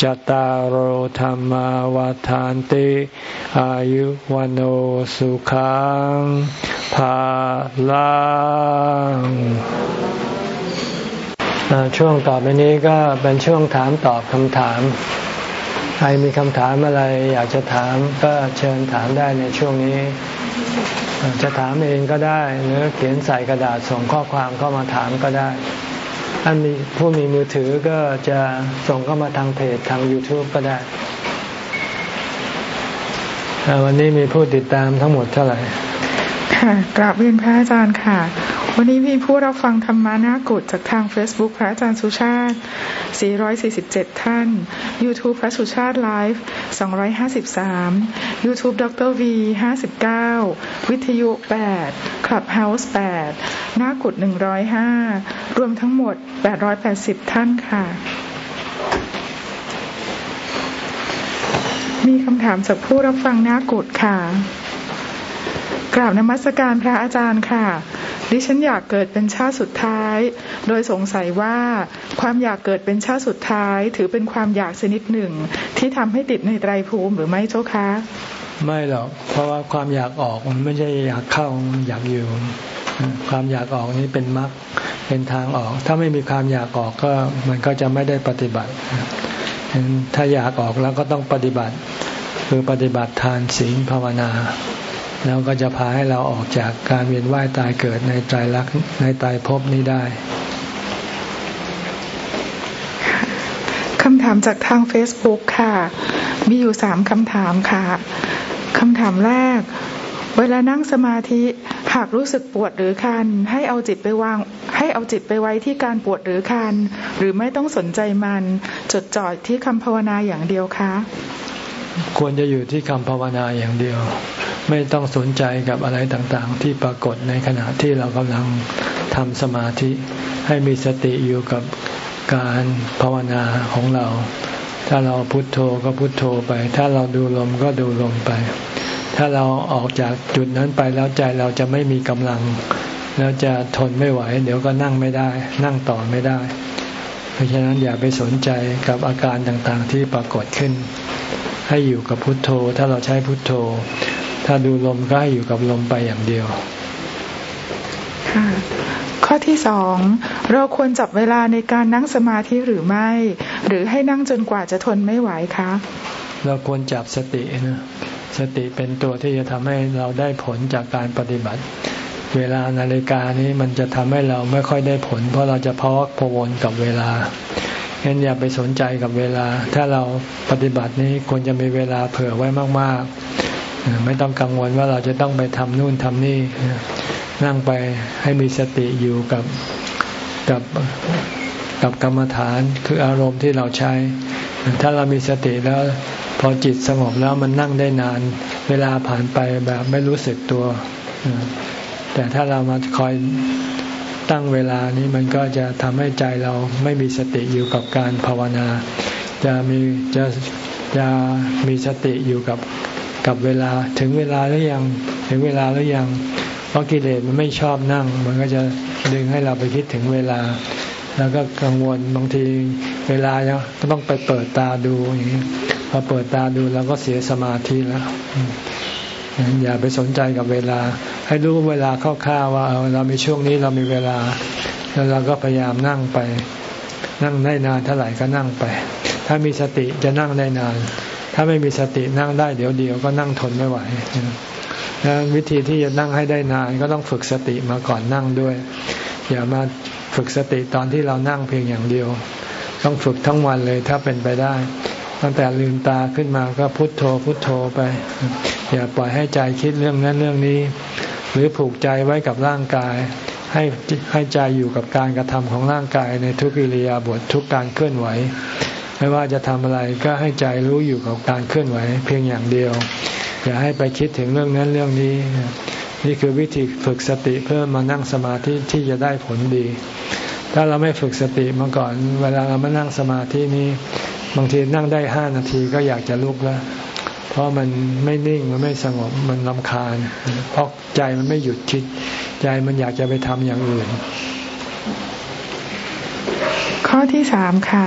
จตารโหธรรมวาทานติอายุวันโอสุขังภาลังช่วงต่อไปนี้ก็เป็นช่วงถามตอบคำถาม ใครมีคำถามอะไรอยากจะถามก็เชิญถามได้ในช่วงนี้ จะถามเองก็ได้หรือเขียนใส่กระดาษส่งข้อความเข้ามาถามก็ได้ท่ามีผู้มีมือถือก็จะส่งเข้ามาทางเพจทาง YouTube ก็ได้ วันนี้มีผู้ติดตามทั้งหมดเท่าไหร่
ค่ะกราบเรียนพระอาจารย์ค่ะ วันนี้มีผู้รับฟังธรรมานากุฏจากทาง Facebook พระอาจารย์สุชาติ 447 ท่าน YouTube พระสุชาติไลฟ์ 253 YouTube ดร V 59 วิทยุ 8 Clubhouse 8 นากุฏ105 รวมทั้งหมด 880 ท่านค่ะ มีคำถามจากผู้รับฟังนากุฏค่ะกราบนมัสการพระอาจารย์ค่ะ ดิฉันอยากเกิดเป็นชาติสุดท้าย โดยสงสัยว่าความอยากเกิดเป็นชาติสุดท้าย ถือเป็นความอยากชนิดหนึ่ง ที่ทำให้ติดในไตรภูมิหรือไม่เจ้าคะ
ไม่หรอกเพราะว่าความอยากออกมันไม่ใช่อยากเข้าอยากอยู่ ความอยากออกนี้เป็นมรรคเป็นทางออก ถ้าไม่มีความอยากออกก็มันก็จะไม่ได้ปฏิบัติถ้าอยากออกแล้วก็ต้องปฏิบัติ คือปฏิบัติทานศีลภาวนา แล้วก็จะพาให้เราออกจากการเวียนว่ายตายเกิดในใจรักในตายภพนี้ได้
คำถามจากทาง Facebook ค่ะ มีอยู่สามคำถามค่ะคำถามแรก เวลานั่งสมาธิหากรู้สึกปวดหรือคันให้เอาจิตไปวาง ให้เอาจิตไปไว้ที่การปวดหรือคันหรือไม่ต้องสนใจมัน จดจ่อยที่คำภาวนาอย่างเดียวคะ
ควรจะอยู่ที่คำภาวนาอย่างเดียว ไม่ต้องสนใจกับอะไรต่างๆ ที่ปรากฏในขณะที่เรากำลังทำสมาธิ ให้มีสติอยู่กับการภาวนาของเรา ถ้าเราพุโทโธก็พุโทโธไป ถ้าเราดูลมก็ดูลมไป ถ้าเราออกจากจุดนั้นไปแล้วใจเราจะไม่มีกำลัง แล้วจะทนไม่ไหว เดี๋ยวก็นั่งไม่ได้ นั่งต่อไม่ได้ เพราะฉะนั้นอย่าไปสนใจกับอาการต่างๆที่ปรากฏขึ้น ให้อยู่กับพุทโธ ถ้าเราใช้พุทโธ ถ้าดูลมก็ให้อยู่กับลมไปอย่างเดียว
ค่ะข้อที่สองเราควรจับเวลาในการนั่งสมาธิหรือไม่ หรือให้นั่งจนกว่าจะทนไม่ไหวคะ
เราควรจับสตินะสติเป็นตัวที่จะทำให้เราได้ผลจากการปฏิบัติ เวลานาฬิกานี้มันจะทำให้เราไม่ค่อยได้ผล เพราะเราจะพอกพวนกับเวลางั้นอย่าไปสนใจกับเวลา ถ้าเราปฏิบัตินี้ควรจะมีเวลาเผื่อไว้มาก ไม่ต้องกังวลว่าเราจะต้องไปทำนู่นทำนี่นั่งไปให้มีสติอยู่กับกับกับกรรมฐานคืออารมณ์ที่เราใช้ ถ้าเรามีสติแล้วพอจิตสงบแล้วมันนั่งได้นาน เวลาผ่านไปแบบไม่รู้สึกตัว แต่ถ้าเรามาคอยตั้งเวลานี้มันก็จะทำให้ใจเราไม่มีสติอยู่กับการภาวนา จะมีจะจะมีสติอยู่กับ กับเวลาถึงเวลาหรือยังถึงเวลาหรือยัง เพราะกิเลสมันไม่ชอบนั่ง มันก็จะดึงให้เราไปคิดถึงเวลา แล้วก็กังวลบางทีเวลาก็ต้องไปเปิดตาดูอย่างนี้พอเปิดตาดูเราก็เสียสมาธิแล้วอย่าไปสนใจกับเวลา ให้รู้เวลาคร่าวๆว่าเรามีช่วงนี้เรามีเวลา แล้วเราก็พยายามนั่งไป นั่งได้นานเท่าไหร่ก็นั่งไป ถ้ามีสติจะนั่งได้นาน ถ้าไม่มีสตินั่งได้เดี๋ยวเดียวก็นั่งทนไม่ไหวแล้ววิธีที่จะนั่งให้ได้นานก็ต้องฝึกสติมาก่อนนั่งด้วย อย่ามาฝึกสติตอนที่เรานั่งเพียงอย่างเดียว ต้องฝึกทั้งวันเลยถ้าเป็นไปได้ ตั้งแต่ลืมตาขึ้นมาก็พุโทโธพุโทโธไป อย่าปล่อยให้ใจคิดเรื่องนั้นเรื่องนี้ หรือผูกใจไว้กับร่างกาย ให้ให้ใจอยู่กับการกระทำของร่างกายในทุกิริยาบททุกการเคลื่อนไหว ไม่ว่าจะทำอะไรก็ให้ใจรู้อยู่กับการเคลื่อนไหว เพียงอย่างเดียว อย่าให้ไปคิดถึงเรื่องนั้นเรื่องนี้ นี่คือวิธีฝึกสติเพื่อมานั่งสมาธิที่จะได้ผลดี ถ้าเราไม่ฝึกสติมาก่อน เวลาเรามานั่งสมาธินี้บางทีนั่งได้ห้านาทีก็อยากจะลุกแล้ว เพราะมันไม่นิ่งมันไม่สงบมันลำคาญ เพราะใจมันไม่หยุดคิด ใจมันอยากจะไปทำอย่างอื่น
ข้อที่สามค่ะ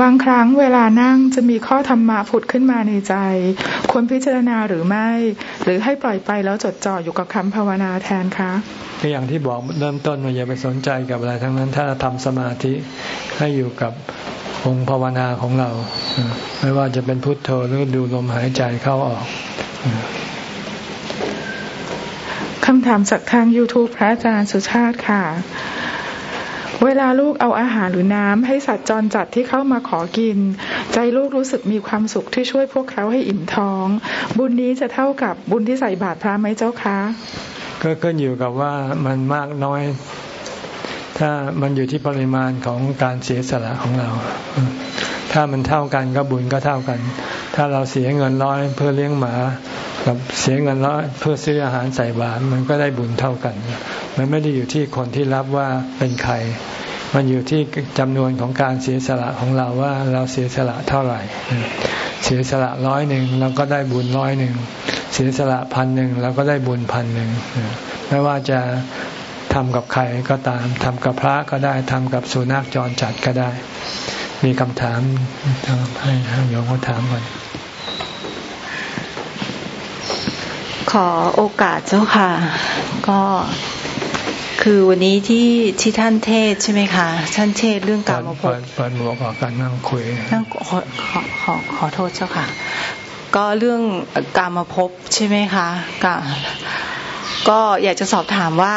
บางครั้งเวลานั่งจะมีข้อธรรมะผุดขึ้นมาในใจ ควรพิจารณาหรือไม่ หรือให้ปล่อยไปแล้วจดจ่ออยู่กับคำภาวนาแทนคะ
ก็อย่างที่บอกเริ่มต้นว่าอย่าไปสนใจกับอะไรทั้งนั้นถ้าทำสมาธิให้อยู่กับองค์ภาวนาของเรา ไม่ว่าจะเป็นพุทโธหรือดูลมหายใจเข้าออก
คำถามจากทาง YouTube พระอาจารย์สุชาติค่ะ เวลาลูกเอาอาหารหรือน้ำให้สัตว์จรจัดที่เข้ามาขอกิน ใจลูกรู้สึกมีความสุขที่ช่วยพวกเขาให้อิ่มท้อง บุญนี้จะเท่ากับบุญที่ใส่บาตรพระไหมเจ้าคะ
ก็ขึ้นอยู่กับว่ามันมากน้อย ถ้ามันอยู่ที่ปริมาณของการเสียสละของเรา ถ้ามันเท่ากันก็บุญก็เท่ากัน ถ้าเราเสียเงินร้อยเพื่อเลี้ยงหมา กับเสียเงินร้อยเพื่อซื้ออาหารใส่บาตรมันก็ได้บุญเท่ากัน มันไม่ได้อยู่ที่คนที่รับว่าเป็นใคร มันอยู่ที่จำนวนของการเสียสละของเราว่าเราเสียสละเท่าไหร่ เสียสละร้อยหนึ่งเราก็ได้บุญร้อยหนึ่ง เสียสละพันหนึ่งเราก็ได้บุญพันหนึ่ง ไม่ว่าจะทำกับใครก็ตามทำกับพระก็ได้ทำกับสุนัขจรจัดก็ได้ มีคำถามให้ห้โยมเขาถามก่อน
ขอโอกาสเจ้าค่ะ ก็ คือวันนี้ที่ที่ท่านเทศใช่ไหมคะท่านเทศเรื่องการมาพบ
เปิดหมวกออกกันนั่งคุย
นั่งขอขอขอขอโทษเจ้าค่ะ ก็เรื่องการมาพบใช่ไหมคะก็ก็อยากจะสอบถามว่า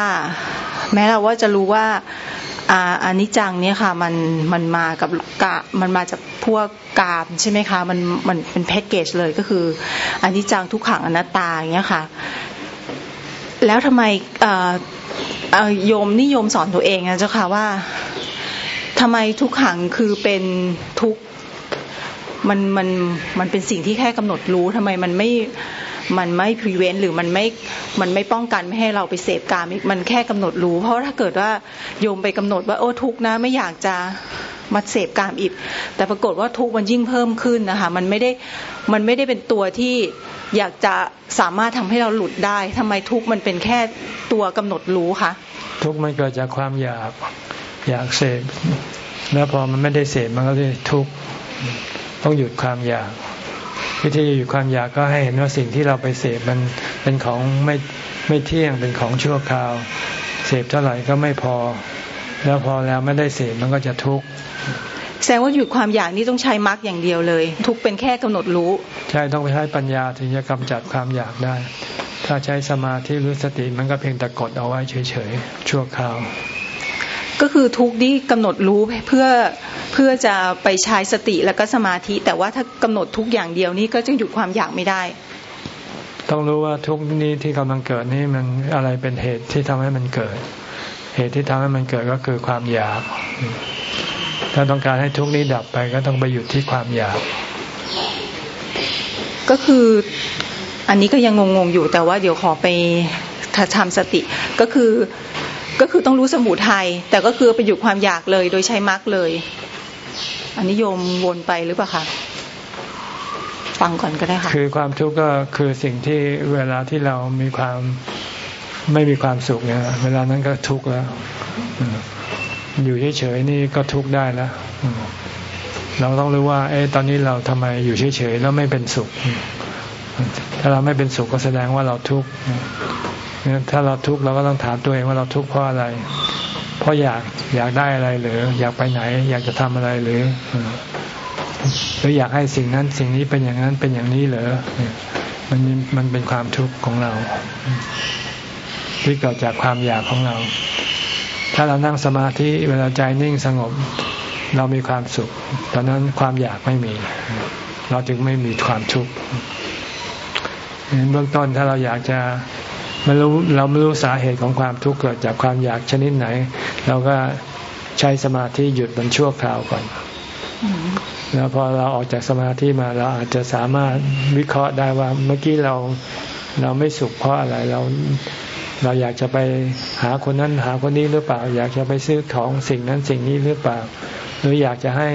แม้เราว่าจะรู้ว่าอานิจจังเนี่ยค่ะมันมันมากับกะมันมาจากพวกกามใช่ไหมคะมันมันเป็นแพ็กเกจเลยก็คืออานิจจังทุกขังอนัตตาอย่างเงี้ยค่ะ แล้วทำไม โยมนิยมสอนตัวเองนะเจ้าค่ะว่าทำไมทุกขังคือเป็นทุกมันมันมันเป็นสิ่งที่แค่กำหนดรู้ทำไมมันไม่มันไม่ prevent หรือมันไม่มันไม่ป้องกันไม่ให้เราไปเสพกามมันแค่กำหนดรู้ เพราะถ้าเกิดว่าโยมไปกำหนดว่าโอ้ทุกนะไม่อยากจะมาเสพกามอีก แต่ปรากฏว่าทุกมันยิ่งเพิ่มขึ้นนะคะ มันไม่ได้มันไม่ได้เป็นตัวที่ อยากจะสามารถทำให้เราหลุดได้ทำไมทุกมันเป็นแค่ตัวกำหนดรู้คะ
ทุกมันเกิดจากความอยากอยากเสพแล้วพอมันไม่ได้เสพมันก็เลยทุกต้องหยุดความอยาก วิธีอยู่ความอยากก็ให้เห็นว่าสิ่งที่เราไปเสพมันเป็นของไม่ไม่เที่ยงเป็นของชั่วคราว เสพเท่าไหร่ก็ไม่พอ แล้วพอแล้วไม่ได้เสพมันก็จะทุกข์
แสดงว่าหยุดความอยากนี้ต้องใช้มรรคอย่างเดียวเลย ทุกเป็นแค่กำหนดรู้
ใช่ต้องไปใช้ปัญญาถึงจะกำจัดความอยากได้ ถ้าใช้สมาธิหรือสติมันก็เพียงแต่กดเอาไว้เฉยๆชั่วคราว
ก็คือทุกนี้กำหนดรู้เพื่อเพื่อจะไปใช้สติแล้วก็สมาธิ แต่ว่าถ้ากำหนดทุกอย่างเดียวนี้ก็จะหยุดความอยากไม่ได้
ต้องรู้ว่าทุกนี้ที่กำลังเกิดนี่มันอะไรเป็นเหตุที่ทำให้มันเกิด เหตุที่ทำให้มันเกิดก็คือความอยาก ถ้าต้องการให้ทุกข์นี้ดับไปก็ต้องไปหยุดที่ความอยาก
ก็คืออันนี้ก็ยังงงๆอยู่แต่ว่าเดี๋ยวขอไปทำสติก็คือก็คือต้องรู้สมุทัยแต่ก็คือไปหยุดความอยากเลยโดยใช้มรรคเลย อันนี้โยมวนไปหรือเปล่าคะฟังก่อนก็ได้ค่ะ
คือความทุกข์ก็คือสิ่งที่เวลาที่เรามีความไม่มีความสุขเนี่ยเวลานั้นก็ทุกข์แล้ว อยู่เฉยๆนี่ก็ทุกข์ได้แล้วเราต้องรู้ว่า เอ๊ะตอนนี้เราทำไมอยู่เฉยๆแล้วไม่เป็นสุข ถ้าเราไม่เป็นสุขก็แสดงว่าเราทุกข์ถ้าเราทุกข์เราก็ต้องถามตัวเองว่าเราทุกข์เพราะอะไร เพราะอยากอยากได้อะไรหรือ อยากไปไหน อยากจะทำอะไรหรือ หรืออยากให้สิ่งนั้นสิ่งนี้เป็นอย่างนั้นเป็นอย่างนี้เหรอมันมันเป็นความทุกข์ของเรา ที่เกิดจากความอยากของเรา ถ้าเรานั่งสมาธิเวลาใจนิ่งสงบ เรามีความสุข ตอนนั้นความอยากไม่มี เราจึงไม่มีความทุกข์เบื้องต้นถ้าเราอยากจะไม่รู้เราไม่รู้สาเหตุของความทุกข์เกิดจากความอยากชนิดไหน เราก็ใช้สมาธิหยุดมันชั่วคราวก่อนแล้วพอเราออกจากสมาธิมาเราอาจจะสามารถวิเคราะห์ได้ว่าเมื่อกี้เราเราไม่สุขเพราะอะไรเรา เราอยากจะไปหาคนนั้นหาคนนี้หรือเปล่า อยากจะไปซื้อของสิ่งนั้นสิ่งนี้หรือเปล่า หรืออยากจะให้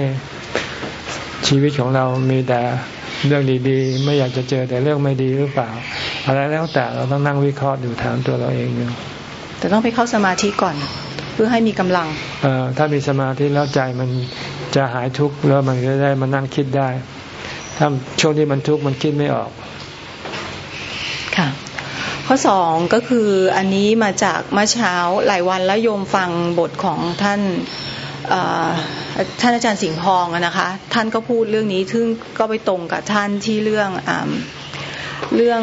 ชีวิตของเรามีแต่เรื่องดีๆ ไม่อยากจะเจอแต่เรื่องไม่ดีหรือเปล่า อะไรแล้วแต่เราต้องนั่งวิเคราะห์ดูถามตัวเราเองอยู่
แต่ต้องไปเข้าสมาธิก่อน เพื่อให้มีกำลัง
เออถ้ามีสมาธิแล้วใจมันจะหายทุกข์แล้วมันจะได้มานั่งคิดได้ถ้าช่วงที่มันทุกข์มันคิดไม่ออก
ค่ะ ข้อสองก็คืออันนี้มาจากเมื่อเช้าหลายวันแล้วโยมฟังบทของท่านท่านอาจารย์สิงห์ทองนะคะ ท่านก็พูดเรื่องนี้ซึ่งก็ไปตรงกับท่านที่เรื่องเรื่อง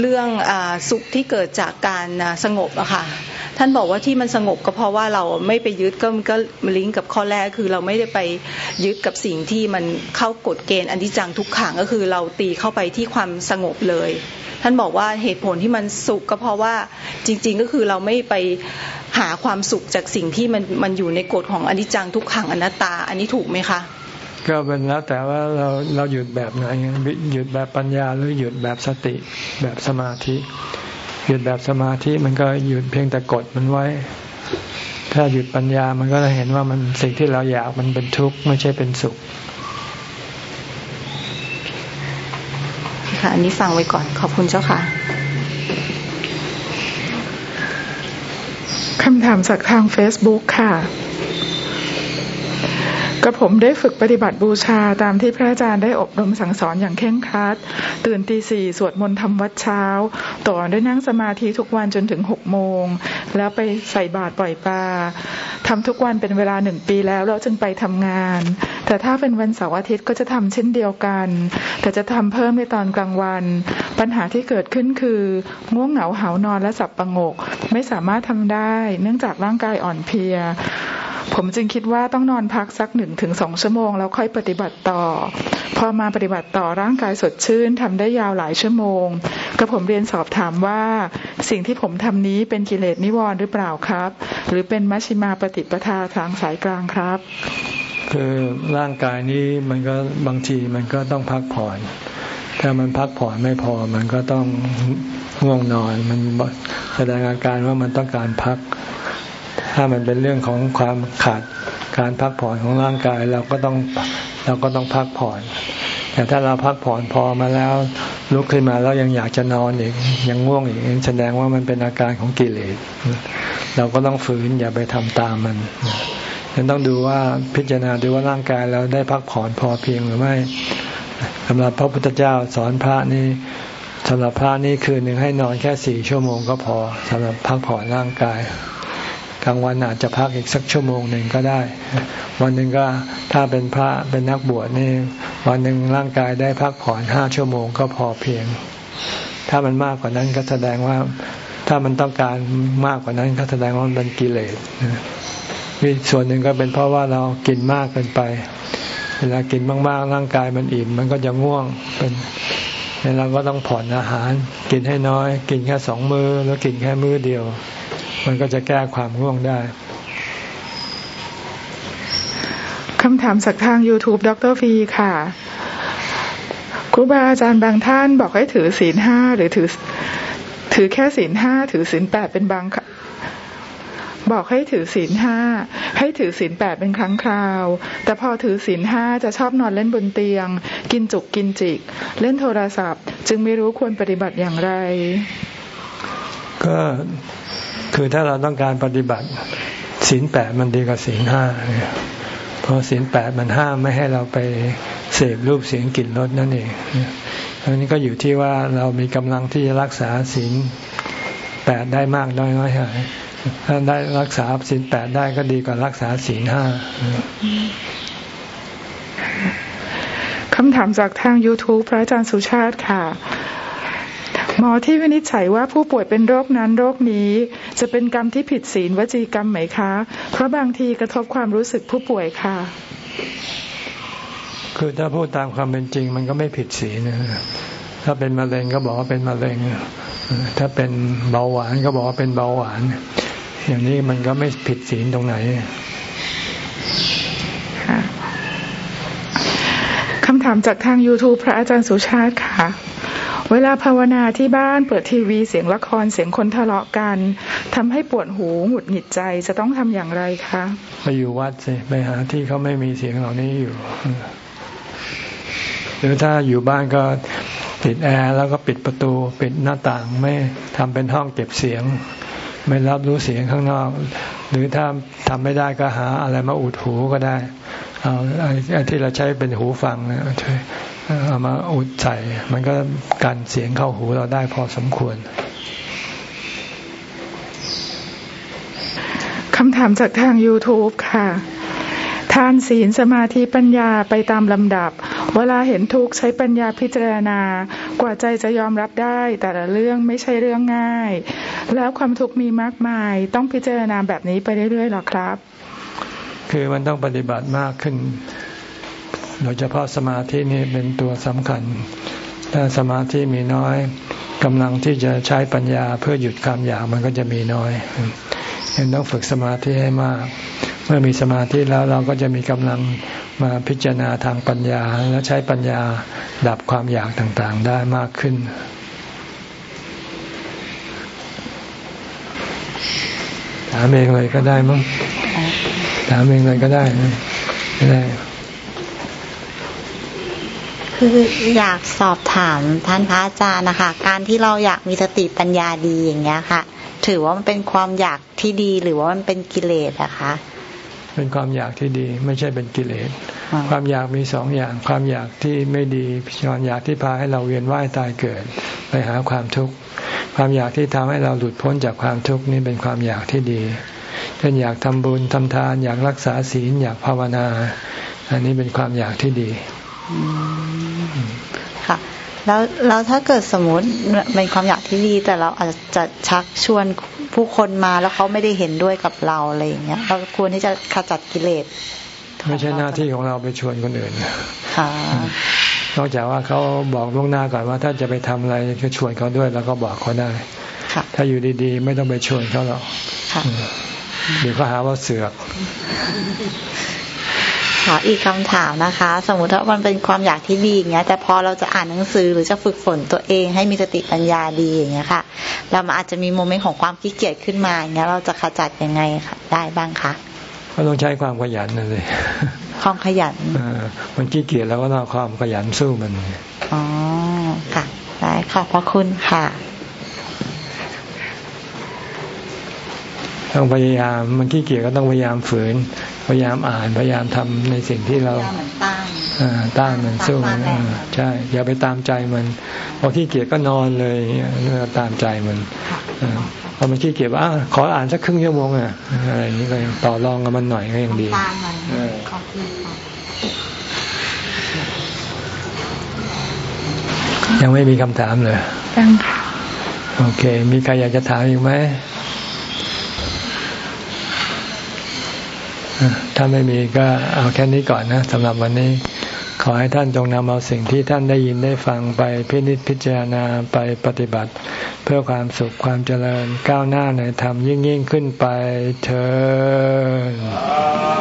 เรื่องอสุขที่เกิดจากการสงบอะค่ะ ท่านบอกว่าที่มันสงบก็เพราะว่าเราไม่ไปยึดก็ก็ลิงก์กับข้อแรกคือเราไม่ได้ไปยึดกับสิ่งที่มันเข้ากฎเกณฑ์อันที่จังทุกขังก็คือเราตีเข้าไปที่ความสงบเลย ท่านบอกว่าเหตุผลที่มันสุขก็เพราะว่าจริง ๆ ก็คือเราไม่ไปหาความสุขจากสิ่งที่มันมันอยู่ในกฎของอนิจจังทุกขังอนัตตา อันนี้ถูกไหมคะ
ก็เป็นแล้วแต่ว่าเราเราหยุดแบบไหนหยุดแบบปัญญาหรือหยุดแบบสติแบบสมาธิ หยุดแบบสมาธิมันก็หยุดเพียงแต่กดมันไว้ ถ้าหยุดปัญญามันก็จะเห็นว่ามันสิ่งที่เราอยากมันเป็นทุกข์ไม่ใช่เป็นสุข
ค่ะอันนี้ฟังไว้ก่อนขอบคุณเจ้าค่ะ
คำถามจากทาง Facebook ค่ะ กระผมได้ฝึกปฏิบัติบูชาตามที่พระอาจารย์ได้อบรมสั่งสอนอย่างเคร่งครัด ตื่นตีสี่สวดมนต์ทำวัดเช้า ต่อได้นั่งสมาธิทุกวันจนถึงหกโมง แล้วไปใส่บาตรปล่อยปลาทำทุกวันเป็นเวลาหนึ่งปีแล้วเราจึงไปทำงาน แต่ถ้าเป็นวันเสาร์อาทิตย์ก็จะทำเช่นเดียวกัน แต่จะทำเพิ่มในตอนกลางวัน ปัญหาที่เกิดขึ้นคือ ง่วงเหงาหานอนและสับประงก ไม่สามารถทำได้ เนื่องจากร่างกายอ่อนเพลีย ผมจึงคิดว่าต้องนอนพักสักหนึ่งถึงสองชั่วโมง แล้วค่อยปฏิบัติต่อ พอมาปฏิบัติต่อร่างกายสดชื่นทำได้ยาวหลายชั่วโมงกระผมเรียนสอบถามว่าสิ่งที่ผมทำนี้เป็นกิเลสนิวรณ์หรือเปล่าครับ หรือเป็นมัชฌิมาปฏิปทาทางสายกลางครับ
คือร่างกายนี้มันก็บางทีมันก็ต้องพักผ่อนถ้ามันพักผ่อนไม่พอมันก็ต้องง่วงนอน มันแสดงอาการว่ามันต้องการพัก ถ้ามันเป็นเรื่องของความขาดการพักผ่อนของร่างกายเราก็ต้องเราก็ต้องพักผ่อน แต่ถ้าเราพักผ่อนพอมาแล้วลุกขึ้นมาแล้วยังอยากจะนอนอีกยังง่วงอีกแสดงว่ามันเป็นอาการของกิเลสเราก็ต้องฝืนอย่าไปทำตามมันยังต้องดูว่าพิจารณาดูว่าร่างกายเราได้พักผ่อนพอเพียงหรือไม่สำหรับพระพุทธเจ้าสอนพระนี่สำหรับพระนี่คืนหนึ่งให้นอนแค่สี่ชั่วโมงก็พอสำหรับพักผ่อนร่างกาย กลางวันอาจจะพักอีกสักชั่วโมงหนึ่งก็ได้ วันหนึ่งก็ถ้าเป็นพระเป็นนักบวชนี่ วันหนึ่งร่างกายได้พักผ่อนห้าชั่วโมงก็พอเพียง ถ้ามันมากกว่านั้นก็แสดงว่าถ้ามันต้องการมากกว่านั้นก็แสดงว่ามันกิเลสมีส่วนหนึ่งก็เป็นเพราะว่าเรากินมากเกินไป เวลากินมากๆร่างกายมันอิ่มมันก็จะง่วงเป็นเราก็ต้องผ่อนอาหาร กินให้น้อย กินแค่สองมือแล้วกินแค่มือเดียว มันก็จะแก้ความง่วงได้
คำถามจากทาง YouTube ดรฟีค่ะครูบาอาจารย์บางท่านบอกให้ถือศีลห้าหรือถือถือแค่ศีลห้าถือศีลแปดเป็นบางบอกให้ถือศีลห้าให้ถือศีลแปดเป็นครั้งคราว แต่พอถือศีลห้าจะชอบนอนเล่นบนเตียง กินจุกกินจิก เล่นโทรศัพท์ จึงไม่รู้ควรปฏิบัติอย่างไร
ก็ คือถ้าเราต้องการปฏิบัติศีลแปดมันดีกว่าศีลห้าเพราะศีลแปดมันห้ามไม่ให้เราไปเสพรูปเสียงกลิ่นรสนั่นเองอันนี้ก็อยู่ที่ว่าเรามีกำลังที่จะรักษาศีลแปดได้มากน้อยน้อยเท่าไหร่ถ้าได้รักษาศีลแปดได้ก็ดีกว่ารักษาศีลห้า
คำถามจากทาง YouTube พระอาจารย์สุชาติค่ะ หมอที่วินิจฉัยว่าผู้ป่วยเป็นโรคนั้นโรคนี้ จะเป็นกรรมที่ผิดศีลวจีกรรมไหมคะ เพราะบางทีกระทบความรู้สึกผู้ป่วยค่ะ
คือถ้าพูดตามความเป็นจริง มันก็ไม่ผิดศีลนะถ้าเป็นมะเร็งก็บอกว่าเป็นมะเร็ง ถ้าเป็นเบาหวานก็บอกว่าเป็นเบาหวาน อย่างนี้มันก็ไม่ผิดศีลตรงไหน
คำถามจากทาง YouTube พระอาจารย์สุชาติค่ะ เวลาภาวนาที่บ้านเปิดทีวีเสียงละครเสียงคนทะเลาะกันทำให้ปวดหูหงุดหงิดใจจะต้องทำอย่างไรคะ
ไปอยู่วัดสิไปหาที่เขาไม่มีเสียงเหล่านี้อยู่หรือถ้าอยู่บ้านก็ปิดแอร์แล้วก็ปิดประตู ปิดหน้าต่างไม่ทำเป็นห้องเก็บเสียง ไม่รับรู้เสียงข้างนอก หรือถ้าทำไม่ได้ก็หาอะไรมาอุดหูก็ได้เอาไอ้ที่เราใช้เป็นหูฟังนะ เอามาอุดใส่ มันก็กันเสียงเข้าหูเราได้พอสมควร
คำถามจากทาง YouTube ค่ะ ทานศีลสมาธิปัญญาไปตามลำดับ เวลาเห็นทุกข์ใช้ปัญญาพิจารณา กว่าใจจะยอมรับได้ แต่ละเรื่องไม่ใช่เรื่องง่าย แล้วความทุกข์มีมากมาย ต้องพิจารณาแบบนี้ไปเรื่อยๆหรอครับ
คือมันต้องปฏิบัติมากขึ้น โดยเฉพาะสมาธินี่เป็นตัวสำคัญ ถ้าสมาธิมีน้อยกำลังที่จะใช้ปัญญาเพื่อหยุดความอยากมันก็จะมีน้อยยังต้องฝึกสมาธิให้มาก เมื่อมีสมาธิแล้วเราก็จะมีกำลังมาพิจารณาทางปัญญา และใช้ปัญญาดับความอยากต่างๆ ได้มากขึ้นถามเองเลยก็ได้มั้งถามเองเลยก็ได้ไม่ได้
คืออยากสอบถามท่านพระอาจารย์นะคะ การที่เราอยากมีสติปัญญาดีอย่างเงี้ยค่ะ ถือว่ามันเป็นความอยากที่ดีหรือว่ามันเป็นกิเลสอะคะ
เป็นความอยากที่ดีไม่ใช่เป็นกิเลส ความอยากมีสองอย่าง ความอยากที่ไม่ดีความอยากที่พาให้เราเวียนว่ายตายเกิด ไปหาความทุกข์ความอยากที่ทำให้เราหลุดพ้นจากความทุกข์นี่เป็นความอยากที่ดีเช่นอยากทำบุญทำทาน อยากรักษาศีลอยากภาวนา อันนี้เป็นความอยากที่ดี
ค่ะแล้วแล้วถ้าเกิดสมมติเป็นความอยากที่ดี แต่เราอาจจะชักชวนผู้คนมาแล้วเขาไม่ได้เห็นด้วยกับเราอะไรอย่างเงี้ยเราควรที่จะขจัดกิเลส
ไม่ใช่หน้าที่ของเราไปชวนคนอื่นนอกจากว่าเขาบอกล่วงหน้าก่อนว่าถ้าจะไปทำอะไรก็ชวนเขาด้วย แล้วก็บอกเขาได้ถ้าอยู่ดีๆ ไม่ต้องไปชวนเขาหรอกเดี๋ยวเขาหาว่าเสือก
ขออีกคำถามนะคะ สมมติว่ามันเป็นความอยากที่ดีอย่างเงี้ย แต่พอเราจะอ่านหนังสือหรือจะฝึกฝนตัวเองให้มีสติปัญญาดีอย่างเงี้ยค่ะ เรามาอาจจะมีโมเมนต์ของความขี้เกียจขึ้นมาอย่างเงี้ยเราจะขจัดยังไงค่ะ ได้บ้างคะ
ก็ต้องใช้ความขยันนั่นเลย
ความขยัน
มันขี้เกียจแล้วก็ต้องความขยันสู้มัน
อ๋อค่ะได้ขอบพระคุณค่ะ
ต้องพยายามมันขี้เกียจก็ต้องพยายามฝืน พยายามอ่านพยายามทำในสิ่งที่เราต้านมันสู้มันใช่อย่าไปตามใจมันพอขี้เกียจก็นอนเลยตามใจมันพอมันขี้เกียจว่าขออ่านสักครึ่งชั่วโมงอะอะไรอย่างนี้ก็ต่อรองกับมันหน่อยก็ยังดียังไม่มีคำถามเลย
ยังค่ะ
โอเค มีใครอยากจะถามอีกไหม ถ้าไม่มีก็เอาแค่นี้ก่อนนะสำหรับวันนี้ ขอให้ท่านจงนำเอาสิ่งที่ท่านได้ยินได้ฟังไปพินิจพิจารณาไปปฏิบัติ เพื่อความสุขความเจริญก้าวหน้าในธรรมยิ่งยิ่งขึ้นไปเธอ